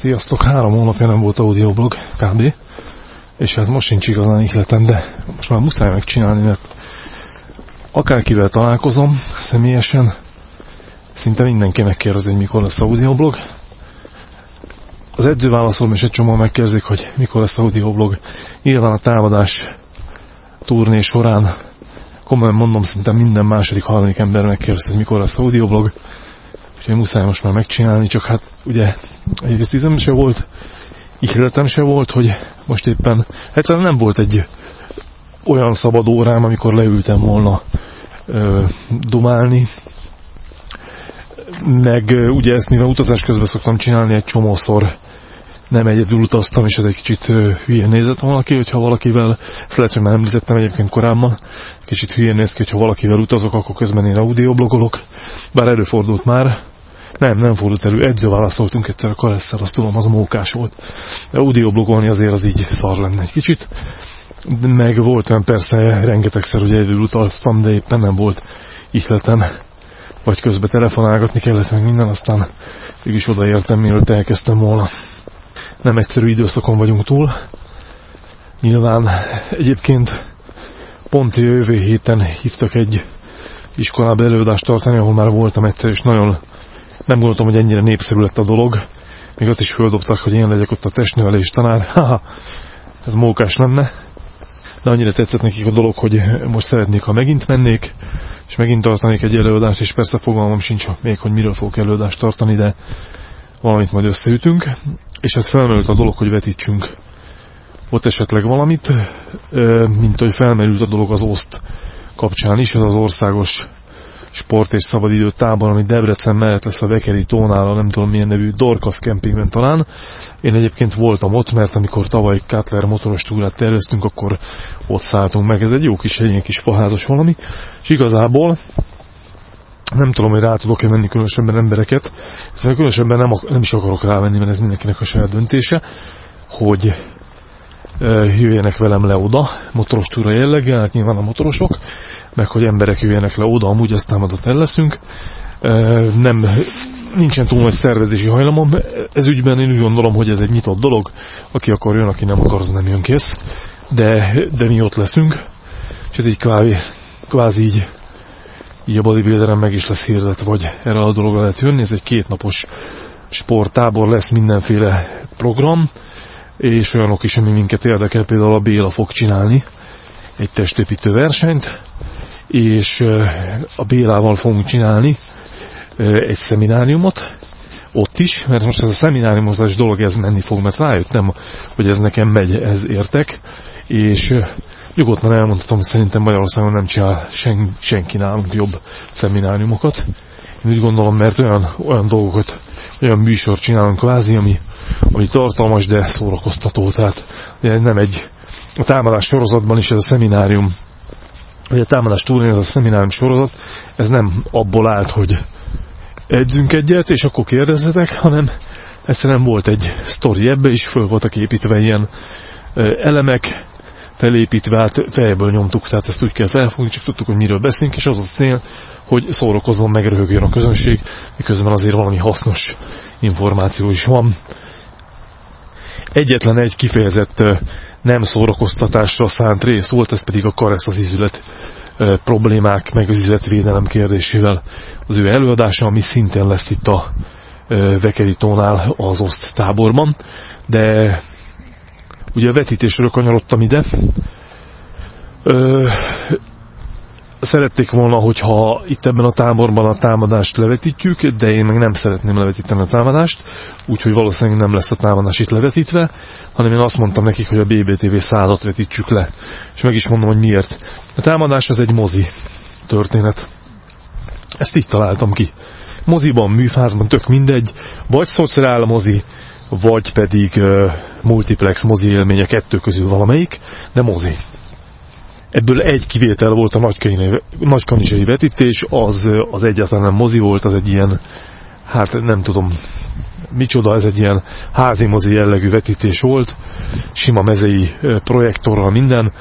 Sziasztok, három hónapja nem volt audioblog, kb. És hát most sincs igazán ihletem, de most már muszáj megcsinálni, mert akárkivel találkozom személyesen, szinte mindenki megkérdezi, hogy mikor lesz audioblog. Az edzőválaszolom és egy csomó megkérdezik, hogy mikor lesz audioblog. Nyilván a támadás turné során komolyan mondom, szinte minden második, harmadik ember megkérdezi, hogy mikor lesz audioblog. Úgyhogy muszáj most már megcsinálni, csak hát ugye egyrészt izem se volt, ihletem se volt, hogy most éppen, egyszerűen nem volt egy olyan szabad órám, amikor leültem volna ö, dumálni, meg ugye ezt mivel utazás közben szoktam csinálni egy csomószor, nem egyedül utaztam, és ez egy kicsit hülyén nézett valaki, hogyha valakivel, ezt lehet, hogy már említettem egyébként korábban, kicsit hülyén néz ki, hogyha valakivel utazok, akkor közben én audioblogolok, bár előfordult már, nem, nem fordult elő, edzőválaszoltunk egyszer a karesszel, azt tudom, az mókás volt. De audioblogolni azért az így szar lenne egy kicsit. Meg volt olyan persze rengetegszer, hogy egyedül utaztam, de éppen nem volt ihletem. Vagy közben telefonálgatni kellett meg minden, aztán mégis odaértem, mielőtt elkezdtem volna. Nem egyszerű időszakon vagyunk túl. Nyilván egyébként pont jövő héten hívtak egy iskolába előadást tartani, ahol már voltam egyszer, és nagyon nem gondoltam, hogy ennyire népszerű lett a dolog. Még azt is földobtak, hogy én legyek ott a testnövelés tanár. Haha, ez mókás lenne. De annyira tetszett nekik a dolog, hogy most szeretnék, ha megint mennék, és megint tartanék egy előadást, és persze fogalmam sincs még, hogy miről fogok előadást tartani, de valamit majd összeütünk. És hát felmerült a dolog, hogy vetítsünk ott esetleg valamit, mint hogy felmerült a dolog az OSZT kapcsán is, ez az országos sport és szabadidő tábor, ami Debrecen mellett lesz a Vekeri tónál, a nem tudom milyen nevű Dorkas kempingben talán. Én egyébként voltam ott, mert amikor tavaly Kátler motoros túrát terveztünk, akkor ott szálltunk meg. Ez egy jó kis egy kis faházas valami. És igazából nem tudom, hogy rá tudok-e menni különösebben embereket. Szóval különösebben nem, nem is akarok rávenni, mert ez mindenkinek a saját döntése, hogy jöjjenek velem le oda, motoros túra jelleggel, hát nyilván a motorosok, meg hogy emberek jöjjenek le oda, amúgy aztán adat el leszünk. Nem, nincsen túl nagy szervezési hajlamom. Ez ügyben én úgy gondolom, hogy ez egy nyitott dolog. Aki akar jön, aki nem akar, az nem jön kész. De, de mi ott leszünk. És ez így kvázi, kvázi így, így a bodybuilderen meg is lesz hirdet, vagy erre a dologra lehet jönni. Ez egy kétnapos sporttábor lesz, mindenféle program, és olyanok is, ami minket érdekel, például a Béla fog csinálni egy testépítő versenyt, és a Bélával fogunk csinálni egy szemináriumot, ott is, mert most ez a szemináriumozás dolog, ez menni fog, mert rájöttem, hogy ez nekem megy, ez értek, és nyugodtan elmondhatom, hogy szerintem Magyarországon nem csinál sen, senki nálunk jobb szemináriumokat. Úgy gondolom, mert olyan, olyan dolgokat, olyan műsor csinálunk kvázi, ami, ami tartalmas, de szórakoztató. Tehát nem egy, a támadás sorozatban is ez a szeminárium hogy a támadás túlén ez a szeminárium sorozat, ez nem abból állt, hogy edzünk egyet, és akkor kérdezzetek, hanem egyszerűen volt egy sztori ebbe, és föl voltak építve ilyen elemek, felépítve, hát fejből nyomtuk, tehát ezt úgy kell felfogni, csak tudtuk, hogy miről beszélünk, és az a cél, hogy szórakozzon, megröhögjön a közönség, miközben azért valami hasznos információ is van. Egyetlen egy kifejezett nem szórakoztatásra szánt rész volt, ez pedig a Karesz az izület problémák, meg az izületvédelem kérdésével az ő előadása, ami szintén lesz itt a Vekeri tónál az oszt táborban, de ugye a vetítésről kanyarodtam ide, szerették volna, hogyha itt ebben a táborban a támadást levetítjük, de én meg nem szeretném levetíteni a támadást, úgyhogy valószínűleg nem lesz a támadás itt levetítve, hanem én azt mondtam nekik, hogy a BBTV százat vetítsük le. És meg is mondom, hogy miért. A támadás az egy mozi történet. Ezt így találtam ki. Moziban, műfázban, tök mindegy, vagy szociál mozi, vagy pedig multiplex mozi élménye kettő közül valamelyik, de mozi. Ebből egy kivétel volt a nagykanizsai vetítés, az, az egyáltalán nem mozi volt, az egy ilyen, hát nem tudom, micsoda, ez egy ilyen házi mozi jellegű vetítés volt, sima mezei projektorral minden,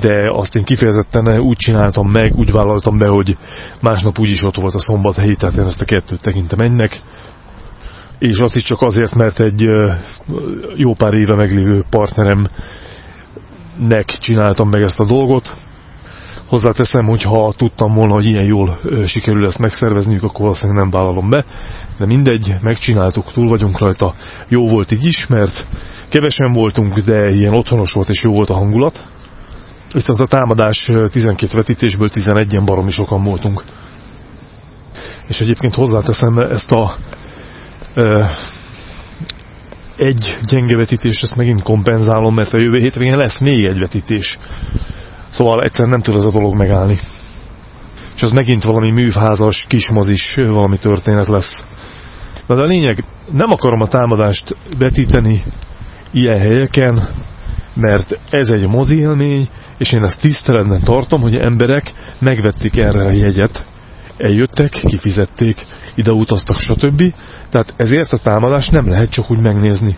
de azt én kifejezetten úgy csináltam meg, úgy vállaltam be, hogy másnap úgyis ott volt a szombathelyi, tehát én ezt a kettőt tekintem ennek. És azt is csak azért, mert egy jó pár éve meglévő partneremnek csináltam meg ezt a dolgot. Hozzáteszem, hogy ha tudtam volna, hogy ilyen jól sikerül ezt megszervezniük, akkor valószínűleg nem vállalom be. De mindegy, megcsináltuk, túl vagyunk rajta. Jó volt így is, mert kevesen voltunk, de ilyen otthonos volt és jó volt a hangulat. Viszont a támadás 12 vetítésből 11-en baromi sokan voltunk. És egyébként hozzáteszem ezt a egy gyenge vetítés, ezt megint kompenzálom, mert a jövő hétvégén lesz még egy vetítés. Szóval egyszer nem tud ez a dolog megállni. És az megint valami művházas, kismozis, valami történet lesz. Na de a lényeg, nem akarom a támadást vetíteni ilyen helyeken, mert ez egy mozi élmény, és én ezt tiszteletben tartom, hogy emberek megvették erre a jegyet, eljöttek, kifizették, ide utaztak, stb. Tehát ezért a támadást nem lehet csak úgy megnézni.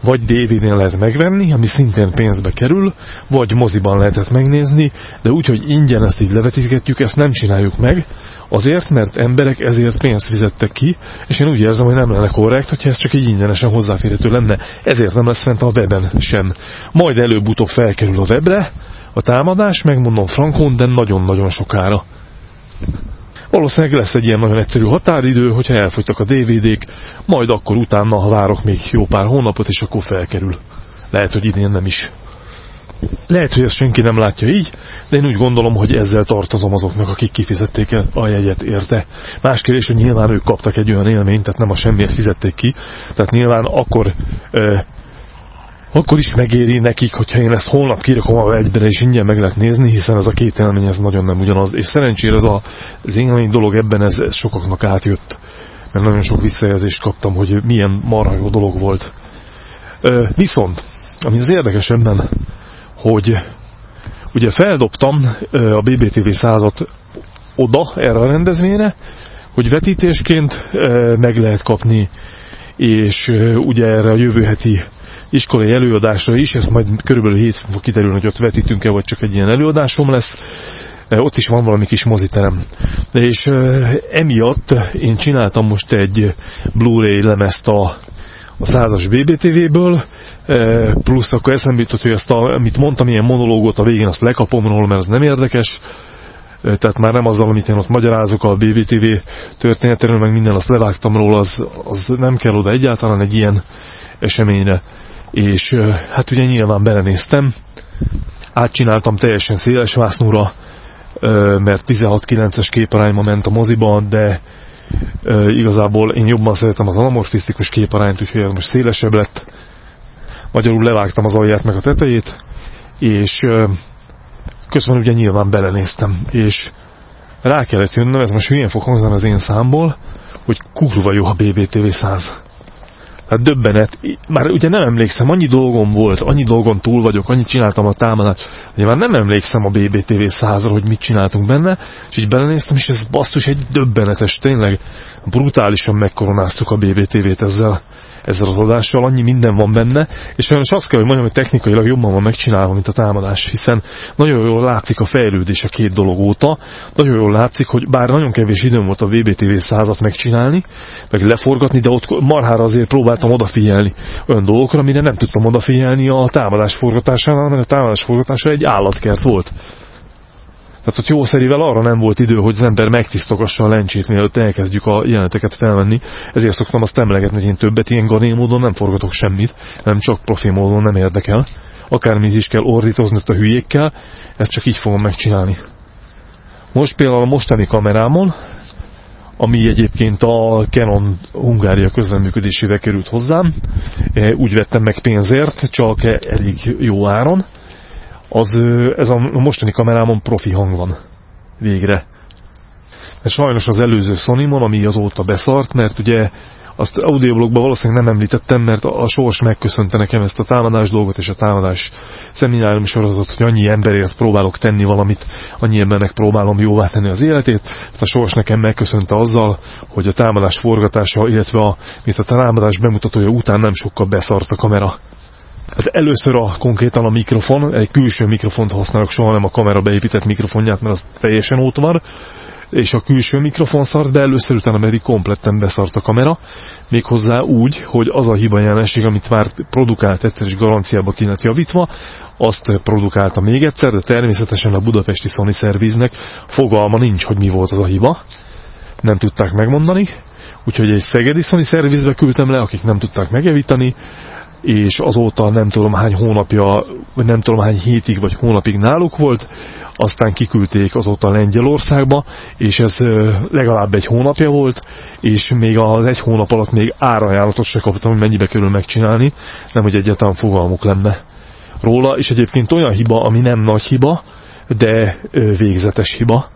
Vagy DVD-nél lehet megvenni, ami szintén pénzbe kerül, vagy moziban lehetett megnézni, de úgy, hogy ingyen ezt így levetítgetjük, ezt nem csináljuk meg, azért, mert emberek ezért pénzt fizettek ki, és én úgy érzem, hogy nem lenne korrekt, hogyha ez csak egy ingyenesen hozzáférhető lenne. Ezért nem lesz fent a weben sem. Majd előbb-utóbb felkerül a webre, a támadás, megmondom frankon, de nagyon-nagyon sokára. Valószínűleg lesz egy ilyen nagyon egyszerű határidő, hogyha elfogytak a DVD-k, majd akkor utána, ha várok még jó pár hónapot, és akkor felkerül. Lehet, hogy idén nem is. Lehet, hogy ezt senki nem látja így, de én úgy gondolom, hogy ezzel tartozom azoknak, akik kifizették a jegyet érte. Más kérdés, hogy nyilván ők kaptak egy olyan élményt, tehát nem a semmiért fizették ki, tehát nyilván akkor akkor is megéri nekik, hogyha én ezt holnap kirakom a egyben, és ingyen meg lehet nézni, hiszen ez a két élmény ez nagyon nem ugyanaz. És szerencsére ez a, az élmény dolog ebben ez, ez sokaknak átjött. Mert nagyon sok visszajelzést kaptam, hogy milyen marha dolog volt. Ö, viszont, ami az érdekes ebben, hogy ugye feldobtam a BBTV százat oda, erre a rendezvényre, hogy vetítésként meg lehet kapni, és ugye erre a jövő heti iskolai előadásra is, ez majd körülbelül hét fog kiderülni, hogy ott vetítünk-e, vagy csak egy ilyen előadásom lesz. Ott is van valami kis moziterem. És emiatt én csináltam most egy Blu-ray lemezt a, a százas BBTV-ből, plusz akkor eszembe jutott, hogy ezt, a, amit mondtam, ilyen monológot a végén azt lekapom róla, mert az nem érdekes, tehát már nem azzal, amit én ott magyarázok a BBTV történetéről, meg minden azt levágtam róla, az, az nem kell oda egyáltalán egy ilyen eseményre és hát ugye nyilván belenéztem, átcsináltam teljesen széles vásznúra, mert 16-9-es képarányma ment a moziba, de igazából én jobban szeretem az anamorfisztikus képarányt, úgyhogy ez most szélesebb lett. Magyarul levágtam az alját meg a tetejét, és közben ugye nyilván belenéztem, és rá kellett jönnöm, ez most hülyén fog hangzani az én számból, hogy kurva jó a BBTV 100. Hát döbbenet. Már ugye nem emlékszem, annyi dolgom volt, annyi dolgon túl vagyok, annyit csináltam a támadást, hogy már nem emlékszem a BBTV 100 hogy mit csináltunk benne, és így belenéztem, és ez basszus egy döbbenetes, tényleg brutálisan megkoronáztuk a BBTV-t ezzel ezzel az adással, annyi minden van benne, és sajnos azt kell, hogy mondjam, hogy technikailag jobban van megcsinálva, mint a támadás, hiszen nagyon jól látszik a fejlődés a két dolog óta, nagyon jól látszik, hogy bár nagyon kevés időm volt a VBTV százat megcsinálni, meg leforgatni, de ott marhára azért próbáltam odafigyelni olyan dolgokra, amire nem tudtam odafigyelni a támadás forgatásánál, mert a támadás forgatása egy állatkert volt. Tehát ott jószerivel arra nem volt idő, hogy az ember megtisztogassa a lencsét, mielőtt elkezdjük a jeleneteket felvenni. Ezért szoktam azt emlegetni, hogy én többet ilyen gané módon nem forgatok semmit, nem csak profi módon nem érdekel. Akármi is kell ordítozni a hülyékkel, ezt csak így fogom megcsinálni. Most például a mostani kamerámon, ami egyébként a Canon Hungária közleműködésével került hozzám, eh, úgy vettem meg pénzért, csak elég jó áron, az ez a mostani kamerámon profi hang van. Végre. Mert sajnos az előző sony ami azóta beszart, mert ugye azt audioblogban valószínűleg nem említettem, mert a, a sors megköszönte nekem ezt a támadás dolgot és a támadás szeminárium sorozatot, hogy annyi emberért próbálok tenni valamit, annyi embernek próbálom jóvá tenni az életét. Tehát a sors nekem megköszönte azzal, hogy a támadás forgatása, illetve a, mint a támadás bemutatója után nem sokkal beszart a kamera. Hát először a konkrétan a mikrofon, egy külső mikrofont használok, soha nem a kamera beépített mikrofonját, mert az teljesen ótvar. és a külső mikrofon szart be először, utána pedig kompletten beszart a kamera, méghozzá úgy, hogy az a hiba jelenség, amit már produkált egyszer is garanciába ki javítva, azt produkálta még egyszer, de természetesen a budapesti Sony szerviznek fogalma nincs, hogy mi volt az a hiba. Nem tudták megmondani, úgyhogy egy szegedi Sony szervizbe küldtem le, akik nem tudták megjavítani, és azóta nem tudom hány hónapja, vagy nem tudom hány hétig vagy hónapig náluk volt, aztán kiküldték azóta Lengyelországba, és ez legalább egy hónapja volt, és még az egy hónap alatt még árajánlatot se kaptam, hogy mennyibe kerül megcsinálni, nem hogy egyáltalán fogalmuk lenne róla, és egyébként olyan hiba, ami nem nagy hiba, de végzetes hiba.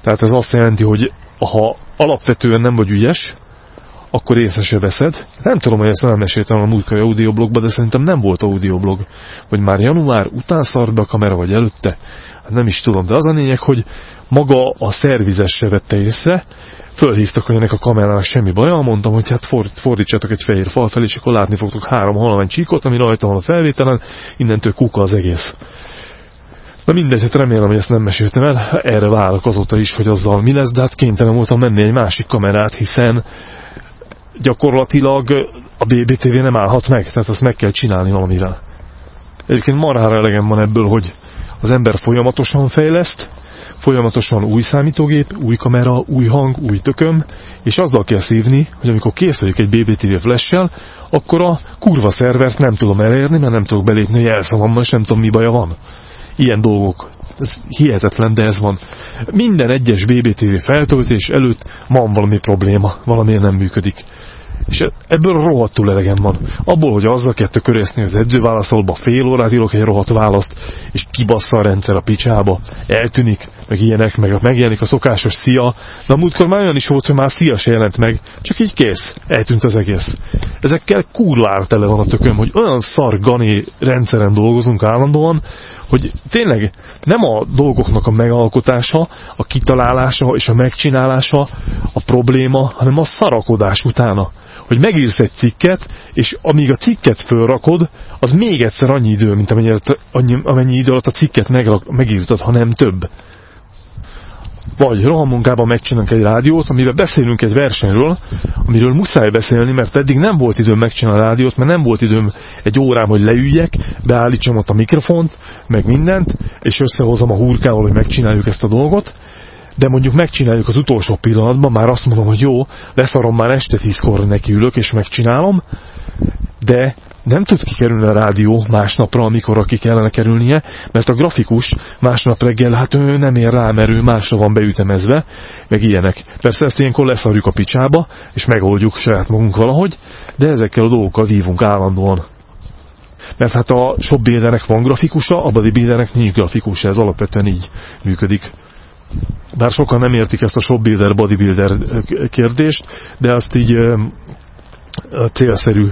Tehát ez azt jelenti, hogy ha alapvetően nem vagy ügyes, akkor észre se veszed. Nem tudom, hogy ezt nem meséltem a múltkori audioblogban, de szerintem nem volt audioblog. Vagy már január után szart be a kamera, vagy előtte. Hát nem is tudom, de az a lényeg, hogy maga a szervizes se vette észre, fölhívtak, hogy ennek a kamerának semmi baja, mondtam, hogy hát fordítsatok egy fehér fal fel, és akkor látni fogtok három halvány csíkot, ami rajta van a felvételen, innentől kuka az egész. Na mindegy, hát remélem, hogy ezt nem meséltem el, erre várok azóta is, hogy azzal mi lesz, de hát kénytelen voltam menni egy másik kamerát, hiszen gyakorlatilag a BBTV nem állhat meg, tehát azt meg kell csinálni valamivel. Egyébként marhára elegem van ebből, hogy az ember folyamatosan fejleszt, folyamatosan új számítógép, új kamera, új hang, új tököm, és azzal kell szívni, hogy amikor kész egy BBTV flash akkor a kurva szervert nem tudom elérni, mert nem tudok belépni a jelszavammal, és nem tudom mi baja van. Ilyen dolgok. Ez hihetetlen, de ez van. Minden egyes BBTV feltöltés előtt van valami probléma, valamiért nem működik. És ebből rohadtul elegem van. Abból, hogy azzal kell tökörészni az edzőválaszolba, fél órát írok egy rohadt választ, és kibassza a rendszer a picsába, eltűnik, meg ilyenek, meg megjelenik a szokásos szia. Na múltkor már olyan is volt, hogy már szia se jelent meg, csak így kész, eltűnt az egész. Ezekkel kurlár tele van a tököm, hogy olyan szar gani rendszeren dolgozunk állandóan, hogy tényleg nem a dolgoknak a megalkotása, a kitalálása és a megcsinálása a probléma, hanem a szarakodás utána hogy megírsz egy cikket, és amíg a cikket fölrakod, az még egyszer annyi idő, mint amennyi, annyi, amennyi idő alatt a cikket meg, megírtad, ha nem több. Vagy rohamunkában megcsinálunk egy rádiót, amivel beszélünk egy versenyről, amiről muszáj beszélni, mert eddig nem volt időm megcsinálni a rádiót, mert nem volt időm egy órám, hogy leüljek, beállítsam ott a mikrofont, meg mindent, és összehozom a hurkával, hogy megcsináljuk ezt a dolgot, de mondjuk megcsináljuk az utolsó pillanatban, már azt mondom, hogy jó, leszarom már este tízkor nekiülök, és megcsinálom, de nem tud kikerülni a rádió másnapra, amikor aki kellene kerülnie, mert a grafikus másnap reggel, hát ő nem ér rá, mert ő másra van beütemezve, meg ilyenek. Persze ezt ilyenkor leszarjuk a picsába, és megoldjuk saját magunk valahogy, de ezekkel a dolgokkal vívunk állandóan. Mert hát a shopbuildernek van grafikusa, a bodybuildernek nincs grafikusa, ez alapvetően így működik. Bár sokan nem értik ezt a shopbuilder, bodybuilder kérdést, de azt így célszerű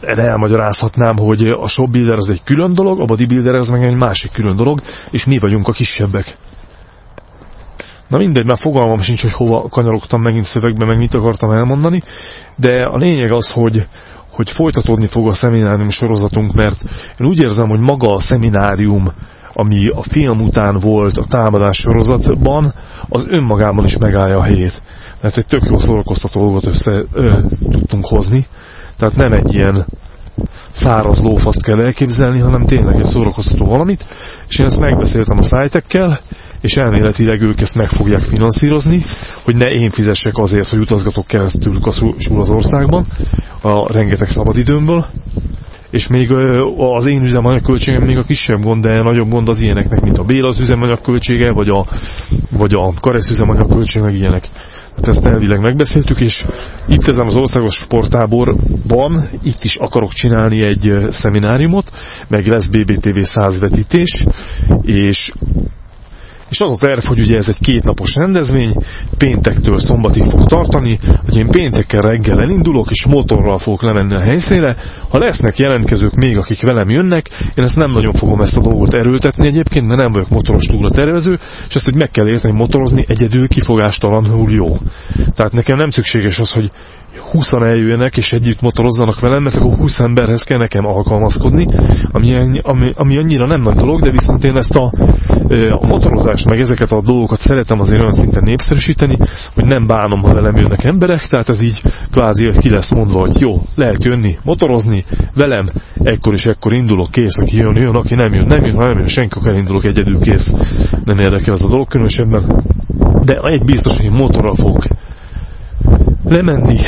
erre elmagyarázhatnám, hogy a shopbuilder az egy külön dolog, a bodybuilder az meg egy másik külön dolog, és mi vagyunk a kisebbek. Na mindegy, már fogalmam sincs, hogy hova kanyarogtam megint szövegbe, meg mit akartam elmondani, de a lényeg az, hogy, hogy folytatódni fog a szeminárium sorozatunk, mert én úgy érzem, hogy maga a szeminárium, ami a film után volt a támadás sorozatban, az önmagában is megállja a helyét. Mert egy tök jó szórakoztató dolgot össze ö, tudtunk hozni. Tehát nem egy ilyen száraz lófaszt kell elképzelni, hanem tényleg egy szórakoztató valamit, és én ezt megbeszéltem a szájtekkel, és elméletileg ők ezt meg fogják finanszírozni, hogy ne én fizessek azért, hogy utazgatok keresztül az országban a rengeteg szabadidőmből, és még az én üzemanyagköltségem még a kisebb gond, de nagyobb gond az ilyeneknek, mint a Béla az üzemanyagköltsége, vagy a, vagy a Karesz üzemanyagköltség, meg ilyenek. Hát ezt elvileg megbeszéltük, és itt ezen az országos sporttáborban, itt is akarok csinálni egy szemináriumot, meg lesz BBTV 100 vetítés, és és az a terv, hogy ugye ez egy kétnapos rendezvény, péntektől szombatig fog tartani, hogy én péntekkel reggel elindulok, és motorral fogok lemenni a helyszínre. Ha lesznek jelentkezők még, akik velem jönnek, én ezt nem nagyon fogom ezt a dolgot erőltetni egyébként, mert nem vagyok motoros túra tervező, és ezt, hogy meg kell érteni, motorozni egyedül kifogástalanul jó. Tehát nekem nem szükséges az, hogy 20 eljöjjenek és együtt motorozzanak velem, mert akkor 20 emberhez kell nekem alkalmazkodni, ami, ami, ami annyira nem nagy dolog, de viszont én ezt a, a motorozást, meg ezeket a dolgokat szeretem azért olyan szinten népszerűsíteni, hogy nem bánom, ha velem jönnek emberek, tehát ez így kvázi ki lesz mondva, hogy jó, lehet jönni, motorozni, velem, ekkor és ekkor indulok, kész, aki jön, jön, aki nem jön, nem jön, ha nem jön, senki, akkor indulok egyedül, kész, nem érdekel az a dolog különösebben, de egy biztos, hogy motorral fogok lemenni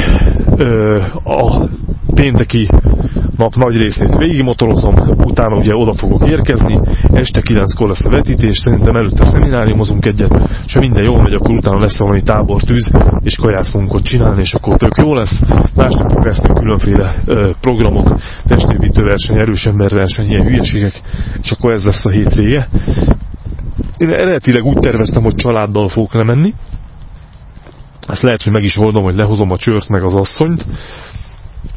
ö, a pénteki nap nagy részét végigmotorozom, utána ugye oda fogok érkezni, este 9-kor lesz a vetítés, szerintem előtte szemináriumozunk egyet, és ha minden jól megy, akkor utána lesz valami tábortűz, és kaját fogunk ott csinálni, és akkor tök jó lesz. Másnapok lesznek különféle ö, programok, testépítő verseny, erős emberverseny, ilyen hülyeségek, és akkor ez lesz a hétvége. Én eredetileg úgy terveztem, hogy családdal fogok lemenni, ezt lehet, hogy meg is oldom, hogy lehozom a csört meg az asszonyt,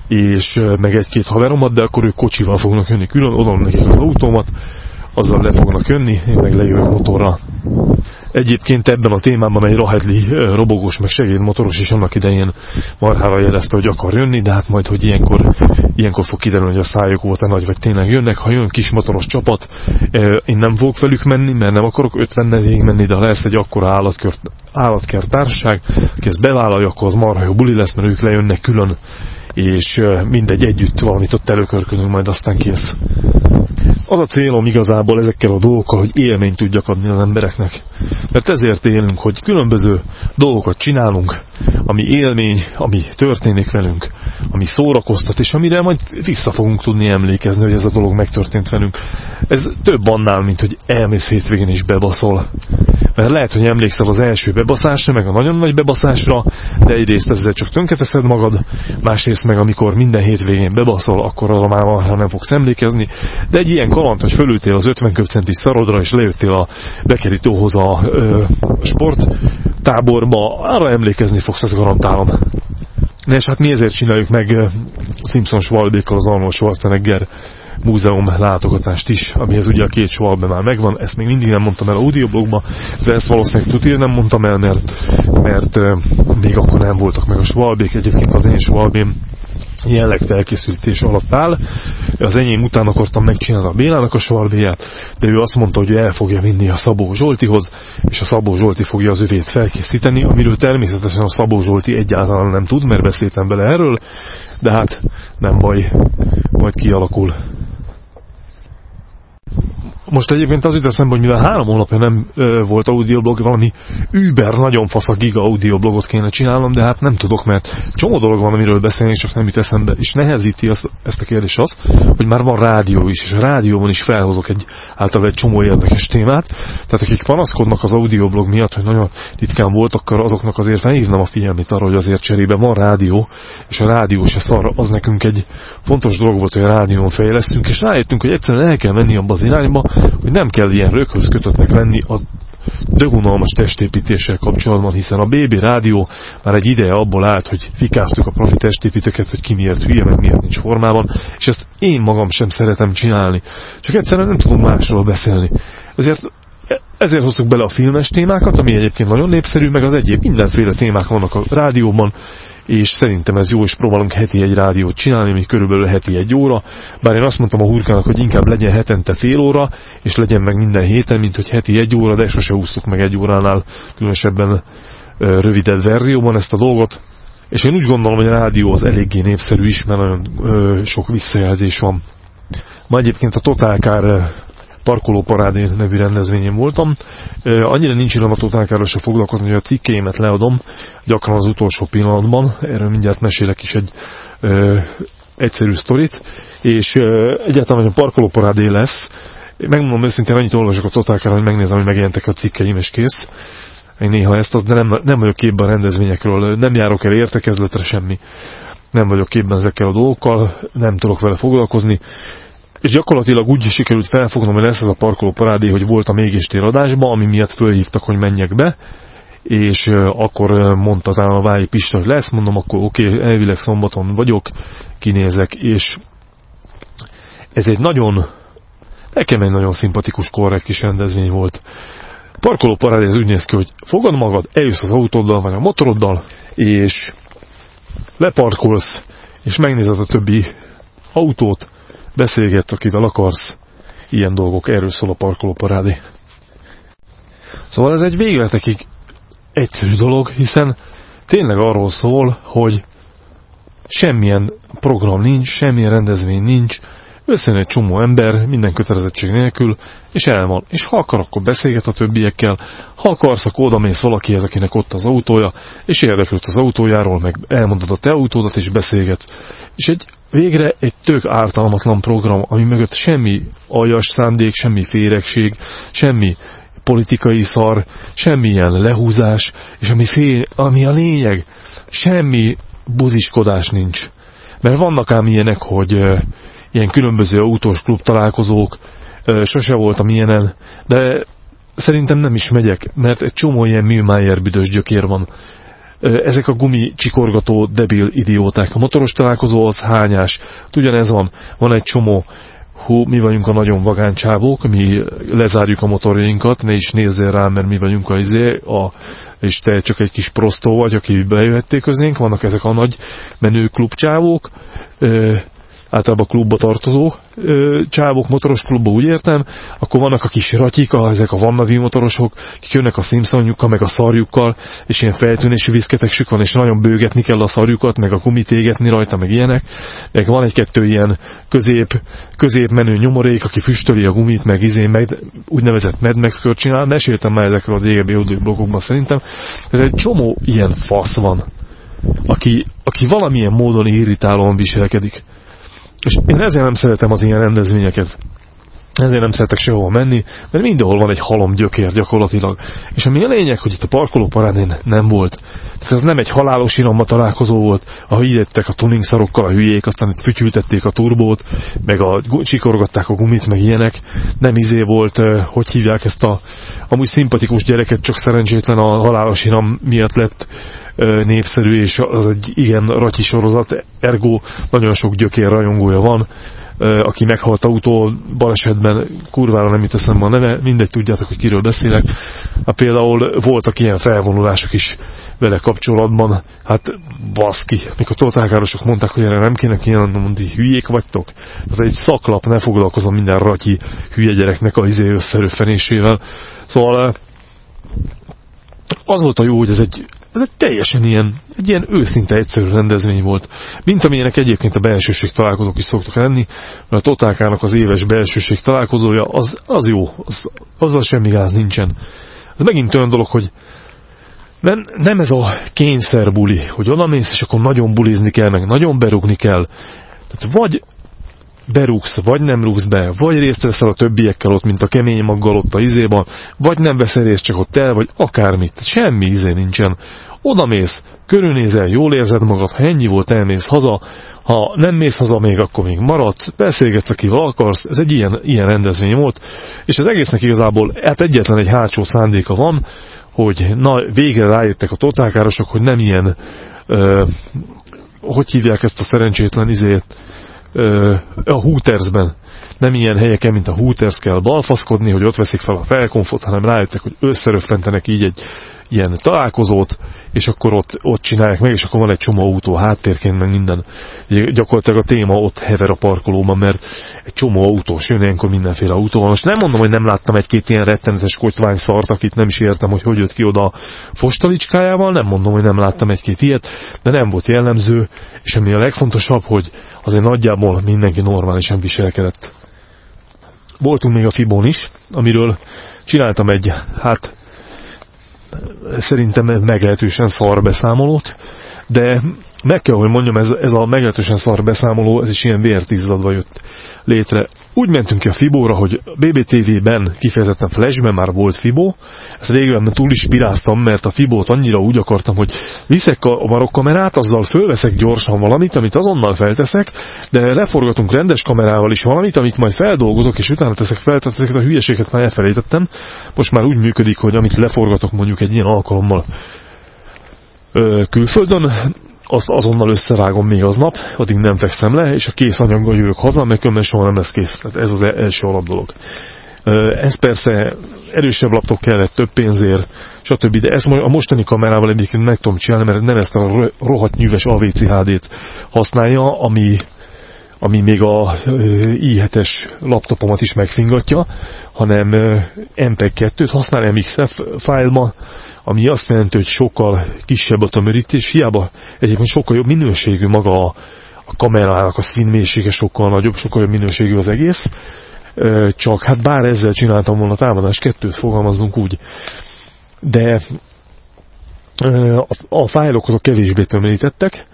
és meg egy-két haveromat, de akkor ők kocsival fognak jönni külön, odaadom nekik az autómat, azzal le fognak jönni, én meg lejövök motorra. Egyébként ebben a témában egy Rahedli robogós meg segédmotoros is annak idején marhára jelezte, hogy akar jönni, de hát majd, hogy ilyenkor, ilyenkor fog kiderülni, hogy a szájuk volt-e nagy, vagy tényleg jönnek. Ha jön kis motoros csapat, én nem fogok velük menni, mert nem akarok 50 végig menni, de ha lesz egy akkora állatkert, állatkert társaság, aki ezt bevállalja, akkor az marha jó buli lesz, mert ők lejönnek külön és mindegy együtt valamit ott előkörködünk, majd aztán kész. Az a célom igazából ezekkel a dolgokkal, hogy élményt tudjak adni az embereknek. Mert ezért élünk, hogy különböző dolgokat csinálunk, ami élmény, ami történik velünk, ami szórakoztat, és amire majd vissza fogunk tudni emlékezni, hogy ez a dolog megtörtént velünk. Ez több annál, mint hogy elmész hétvégén is bebaszol. Mert lehet, hogy emlékszel az első bebaszásra, meg a nagyon nagy bebaszásra, de egyrészt ezzel csak tönketeszed magad, másrészt meg amikor minden hétvégén bebaszol, akkor arra már nem fogsz emlékezni. De egy ilyen kaland, hogy fölültél az 50 köbcentis szarodra, és lejöttél a bekerítóhoz a ö, sporttáborba, arra emlékezni fogsz, ezt garantálom. És hát mi ezért csináljuk meg Simpson Schwalbékkal az Arnold Schwarzenegger múzeum látogatást is, amihez ugye a két Schwalbe már megvan, ezt még mindig nem mondtam el audioblogba, de ezt valószínűleg tutir nem mondtam el, mert, mert még akkor nem voltak meg a Schwalbék, egyébként az én Schwalbém jelleg felkészültés alatt áll. Az enyém után akartam megcsinálni a Bélának a svarbéját, de ő azt mondta, hogy el fogja vinni a Szabó Zsoltihoz, és a Szabó Zsolti fogja az övét felkészíteni, amiről természetesen a Szabó Zsolti egyáltalán nem tud, mert beszéltem bele erről, de hát nem baj, majd kialakul. Most egyébként az jut hogy mivel három hónapja nem ö, volt audioblog, valami über nagyon fasz a giga audioblogot kéne csinálnom, de hát nem tudok, mert csomó dolog van, amiről beszélni, csak nem jut eszembe. És nehezíti azt, ezt a kérdést az, hogy már van rádió is, és a rádióban is felhozok egy, általában egy csomó érdekes témát. Tehát akik panaszkodnak az audioblog miatt, hogy nagyon ritkán volt, akkor azoknak azért felhívnám a figyelmét arra, hogy azért cserébe van rádió, és a rádió se szar, az nekünk egy fontos dolog volt, hogy a rádión fejlesztünk, és rájöttünk, hogy egyszerűen el kell menni abba az irányba, hogy nem kell ilyen röghöz kötöttnek lenni a dögunalmas testépítéssel kapcsolatban, hiszen a BB rádió már egy ideje abból állt, hogy fikáztuk a profi testépítőket, hogy ki miért hülye, meg miért nincs formában, és ezt én magam sem szeretem csinálni. Csak egyszerűen nem tudunk másról beszélni. Ezért ezért hoztuk bele a filmes témákat, ami egyébként nagyon népszerű, meg az egyéb mindenféle témák vannak a rádióban, és szerintem ez jó, és próbálunk heti egy rádiót csinálni, ami körülbelül heti egy óra, bár én azt mondtam a hurkának, hogy inkább legyen hetente fél óra, és legyen meg minden héten, mint hogy heti egy óra, de sose úsztuk meg egy óránál, különösebben rövidebb verzióban ezt a dolgot, és én úgy gondolom, hogy a rádió az eléggé népszerű is, mert nagyon ö, sok visszajelzés van. Ma egyébként a Total Car parkolóparádé nevű rendezvényen voltam. Annyira nincs illam a totálkáról se foglalkozni, hogy a cikkeimet leadom gyakran az utolsó pillanatban. Erről mindjárt mesélek is egy ö, egyszerű sztorit. És ö, egyáltalán, hogy a parkolóparádé lesz, megmondom őszintén, annyit olvasok a totálkára, hogy megnézem, hogy megjelentek a cikkeim, és kész. Én néha ezt, az, de nem, nem vagyok képben a rendezvényekről, nem járok el értekezletre semmi. Nem vagyok képben ezekkel a dolgokkal, nem tudok vele foglalkozni és gyakorlatilag úgy sikerült felfognom, hogy lesz ez a parkoló parádé, hogy volt a mégis adásba, ami miatt fölhívtak, hogy menjek be, és akkor mondta az a Vályi Pista, hogy lesz, mondom, akkor oké, okay, elvileg szombaton vagyok, kinézek, és ez egy nagyon, nekem egy nagyon szimpatikus, korrekt kis rendezvény volt. Parkoló parádé ez úgy néz ki, hogy fogad magad, eljössz az autóddal, vagy a motoroddal, és leparkolsz, és megnézed a többi autót, beszélgetsz, akivel akarsz. Ilyen dolgok, erről szól a parkolóparádé. Szóval ez egy végletekig egyszerű dolog, hiszen tényleg arról szól, hogy semmilyen program nincs, semmilyen rendezvény nincs, összejön egy csomó ember, minden kötelezettség nélkül, és el. És ha akar, akkor beszélget a többiekkel, ha akarsz, akkor oda mész valakihez, akinek ott az autója, és érdeklődsz az autójáról, meg elmondod a te autódat, és beszélgetsz. És egy végre egy tök ártalmatlan program, ami mögött semmi aljas szándék, semmi féregség, semmi politikai szar, semmilyen lehúzás, és ami, fél, ami a lényeg, semmi buziskodás nincs. Mert vannak ám ilyenek, hogy ilyen különböző autós klub találkozók, sose voltam ilyenen, de szerintem nem is megyek, mert egy csomó ilyen Milmeyer büdös gyökér van. Ezek a gumi csikorgató debil idióták. A motoros találkozó az hányás. Ugyanez van. Van egy csomó hú, mi vagyunk a nagyon vagáncsávók, mi lezárjuk a motorjainkat, ne is nézzél rá, mert mi vagyunk a izé, a, és te csak egy kis prostó vagy, aki bejöhették közénk, vannak ezek a nagy menő klubcsávók, általában klubba tartozó ö, csávok, motoros klubba úgy értem, akkor vannak a kis ratyika, ezek a vannavi motorosok, akik jönnek a Simpsonjukkal, meg a szarjukkal, és ilyen feltűnési viszketegsük van, és nagyon bőgetni kell a szarjukat, meg a gumit égetni rajta, meg ilyenek. Meg van egy-kettő ilyen közép, középmenő nyomorék, aki füstöli a gumit, meg izé, meg úgynevezett Mad Max csinál. Meséltem már ezekről a régebbi blogokban szerintem. Ez egy csomó ilyen fasz van, aki, aki valamilyen módon irritálóan viselkedik. És én ezért nem szeretem az ilyen rendezvényeket. Ezért nem szeretek sehova menni, mert mindenhol van egy halom gyökér gyakorlatilag. És ami a lényeg, hogy itt a parkolóparádén nem volt. Tehát ez nem egy halálos iramma találkozó volt, ahol idettek a tuning szarokkal a hülyék, aztán itt fütyültették a turbót, meg a csikorgatták a gumit, meg ilyenek. Nem izé volt, hogy hívják ezt a amúgy szimpatikus gyereket, csak szerencsétlen a halálos iram miatt lett népszerű, és az egy igen ratyi sorozat, ergo nagyon sok gyökér rajongója van, aki meghalt autó balesetben, kurvára nem itt eszembe a neve, mindegy tudjátok, hogy kiről beszélek. Hát például voltak ilyen felvonulások is vele kapcsolatban, hát baszki, mikor totálkárosok mondták, hogy erre nem kéne kijelentni, mondani, hülyék vagytok. Tehát egy szaklap, ne foglalkozom minden ratyi hülye gyereknek a izé összerőfenésével. Szóval az volt a jó, hogy ez egy ez egy teljesen ilyen, egy ilyen őszinte egyszerű rendezvény volt. Mint amilyenek egyébként a belsőség találkozók is szoktak lenni, mert a Totálkának az éves belsőség találkozója, az, az jó, az, azzal semmi gáz nincsen. Ez megint olyan dolog, hogy nem, nem ez a kényszerbuli, hogy oda mész, és akkor nagyon bulizni kell, meg nagyon berúgni kell. Tehát vagy berúgsz, vagy nem rúgsz be, vagy részt veszel a többiekkel ott, mint a kemény maggal ott a izéban, vagy nem veszel részt, csak ott el, vagy akármit. Semmi izé nincsen. Oda mész, körülnézel, jól érzed magad, ha ennyi volt, elmész haza, ha nem mész haza még, akkor még maradsz, beszélgetsz, akivel akarsz, ez egy ilyen, ilyen rendezvény volt, és az egésznek igazából hát egyetlen egy hátsó szándéka van, hogy na, végre rájöttek a totálkárosok, hogy nem ilyen, ö, hogy hívják ezt a szerencsétlen izét, a Hootersben nem ilyen helyeken, mint a Hooters kell balfaszkodni, hogy ott veszik fel a felkonfot, hanem rájöttek, hogy összeröffentenek így egy ilyen találkozót, és akkor ott, ott csinálják meg, és akkor van egy csomó autó háttérként, meg minden. Gyakorlatilag a téma ott hever a parkolóban, mert egy csomó autós jön, ilyenkor mindenféle autó van. Most nem mondom, hogy nem láttam egy-két ilyen rettenetes kotyvány szart, akit nem is értem, hogy hogy jött ki oda a fostalicskájával, nem mondom, hogy nem láttam egy-két ilyet, de nem volt jellemző, és ami a legfontosabb, hogy azért nagyjából mindenki normálisan viselkedett. Voltunk még a Fibon is, amiről csináltam egy, hát szerintem meglehetősen szar beszámolót, de meg kell, hogy mondjam, ez, ez a meglehetősen szar beszámoló, ez is ilyen vértizzadva jött létre. Úgy mentünk ki a Fibóra, hogy BBTV-ben, kifejezetten Flashben már volt Fibó, ezt régen túl is piráztam, mert a Fibót annyira úgy akartam, hogy viszek a marokkamerát, azzal fölveszek gyorsan valamit, amit azonnal felteszek, de leforgatunk rendes kamerával is valamit, amit majd feldolgozok, és utána teszek fel, tehát ezeket a hülyeséget már elfelejtettem. Most már úgy működik, hogy amit leforgatok mondjuk egy ilyen alkalommal külföldön, azt azonnal összevágom még aznap, addig nem fekszem le, és a kész anyaggal jövök haza, mert különben soha nem lesz kész. Tehát ez az első alap dolog. Ez persze erősebb laptop kellett, több pénzért, stb. De ezt a mostani kamerával egyébként meg tudom csinálni, mert nem ezt a rohadt nyűves AVC HD-t használja, ami, ami még a i7-es laptopomat is megfingatja, hanem MPEG-2-t használ MXF fájlma, ami azt jelenti, hogy sokkal kisebb a tömörítés, hiába egyébként sokkal jobb minőségű maga a, a kamerának a színmélysége sokkal nagyobb, sokkal jobb minőségű az egész, csak hát bár ezzel csináltam volna támadás kettőt, fogalmazunk úgy. De a fájlok azok kevésbé tömörítettek,